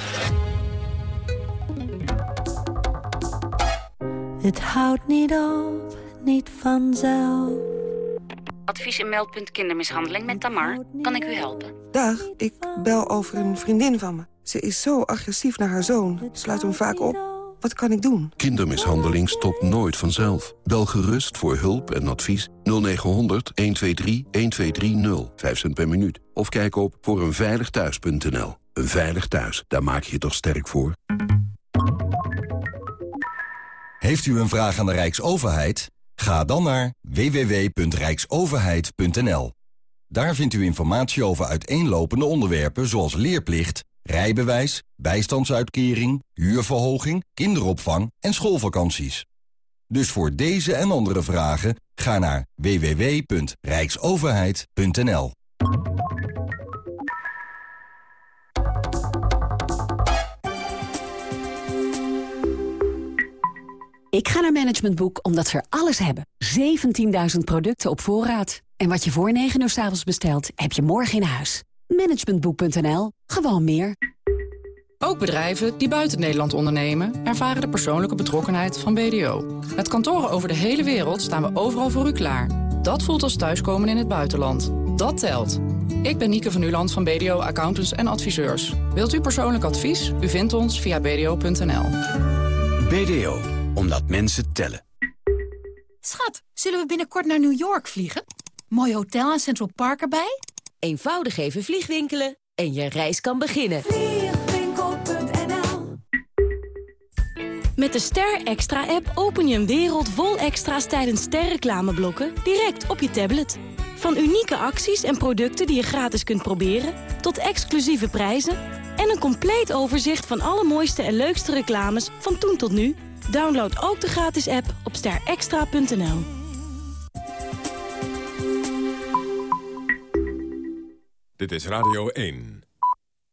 Speaker 40: Het houdt niet op, niet vanzelf.
Speaker 41: Advies en meldpunt kindermishandeling met Tamar. Kan ik u helpen?
Speaker 39: Dag, ik bel over een vriendin van me. Ze is zo agressief naar haar zoon. Sluit hem vaak op. Wat kan ik doen?
Speaker 42: Kindermishandeling stopt nooit vanzelf. Bel gerust voor hulp en advies 0900 123 1230. 5 cent per minuut. Of kijk op voor eenveiligthuis.nl. Een veilig thuis, daar maak je je toch sterk voor?
Speaker 43: Heeft u een vraag aan de Rijksoverheid? Ga dan naar www.rijksoverheid.nl. Daar vindt u informatie over uiteenlopende onderwerpen zoals leerplicht, rijbewijs, bijstandsuitkering, huurverhoging, kinderopvang en schoolvakanties. Dus voor deze en andere vragen ga naar www.rijksoverheid.nl.
Speaker 6: Ik ga naar Management Boek omdat ze er alles hebben. 17.000 producten op voorraad. En wat je voor 9 uur s avonds bestelt, heb je morgen in huis. Managementboek.nl. Gewoon meer.
Speaker 44: Ook bedrijven die buiten Nederland ondernemen... ervaren de persoonlijke betrokkenheid van BDO. Met kantoren over de hele wereld staan we overal voor u klaar. Dat voelt als thuiskomen in het buitenland. Dat telt. Ik ben Nieke van Uland van BDO Accountants en Adviseurs. Wilt u persoonlijk advies? U vindt ons via bdo.nl.
Speaker 34: BDO, omdat mensen tellen.
Speaker 45: Schat, zullen we binnenkort naar New York vliegen? Mooi hotel en Central Park erbij?
Speaker 46: Eenvoudig even vliegwinkelen en je reis kan beginnen.
Speaker 45: Vliegwinkel.nl
Speaker 7: Met de Ster Extra-app open je een wereld vol extra's tijdens sterreclameblokken direct op je tablet. Van unieke acties en producten die je gratis kunt proberen, tot exclusieve prijzen en een compleet overzicht van alle mooiste en leukste reclames van toen tot nu. Download ook de gratis app op sterextra.nl.
Speaker 1: Dit is Radio 1.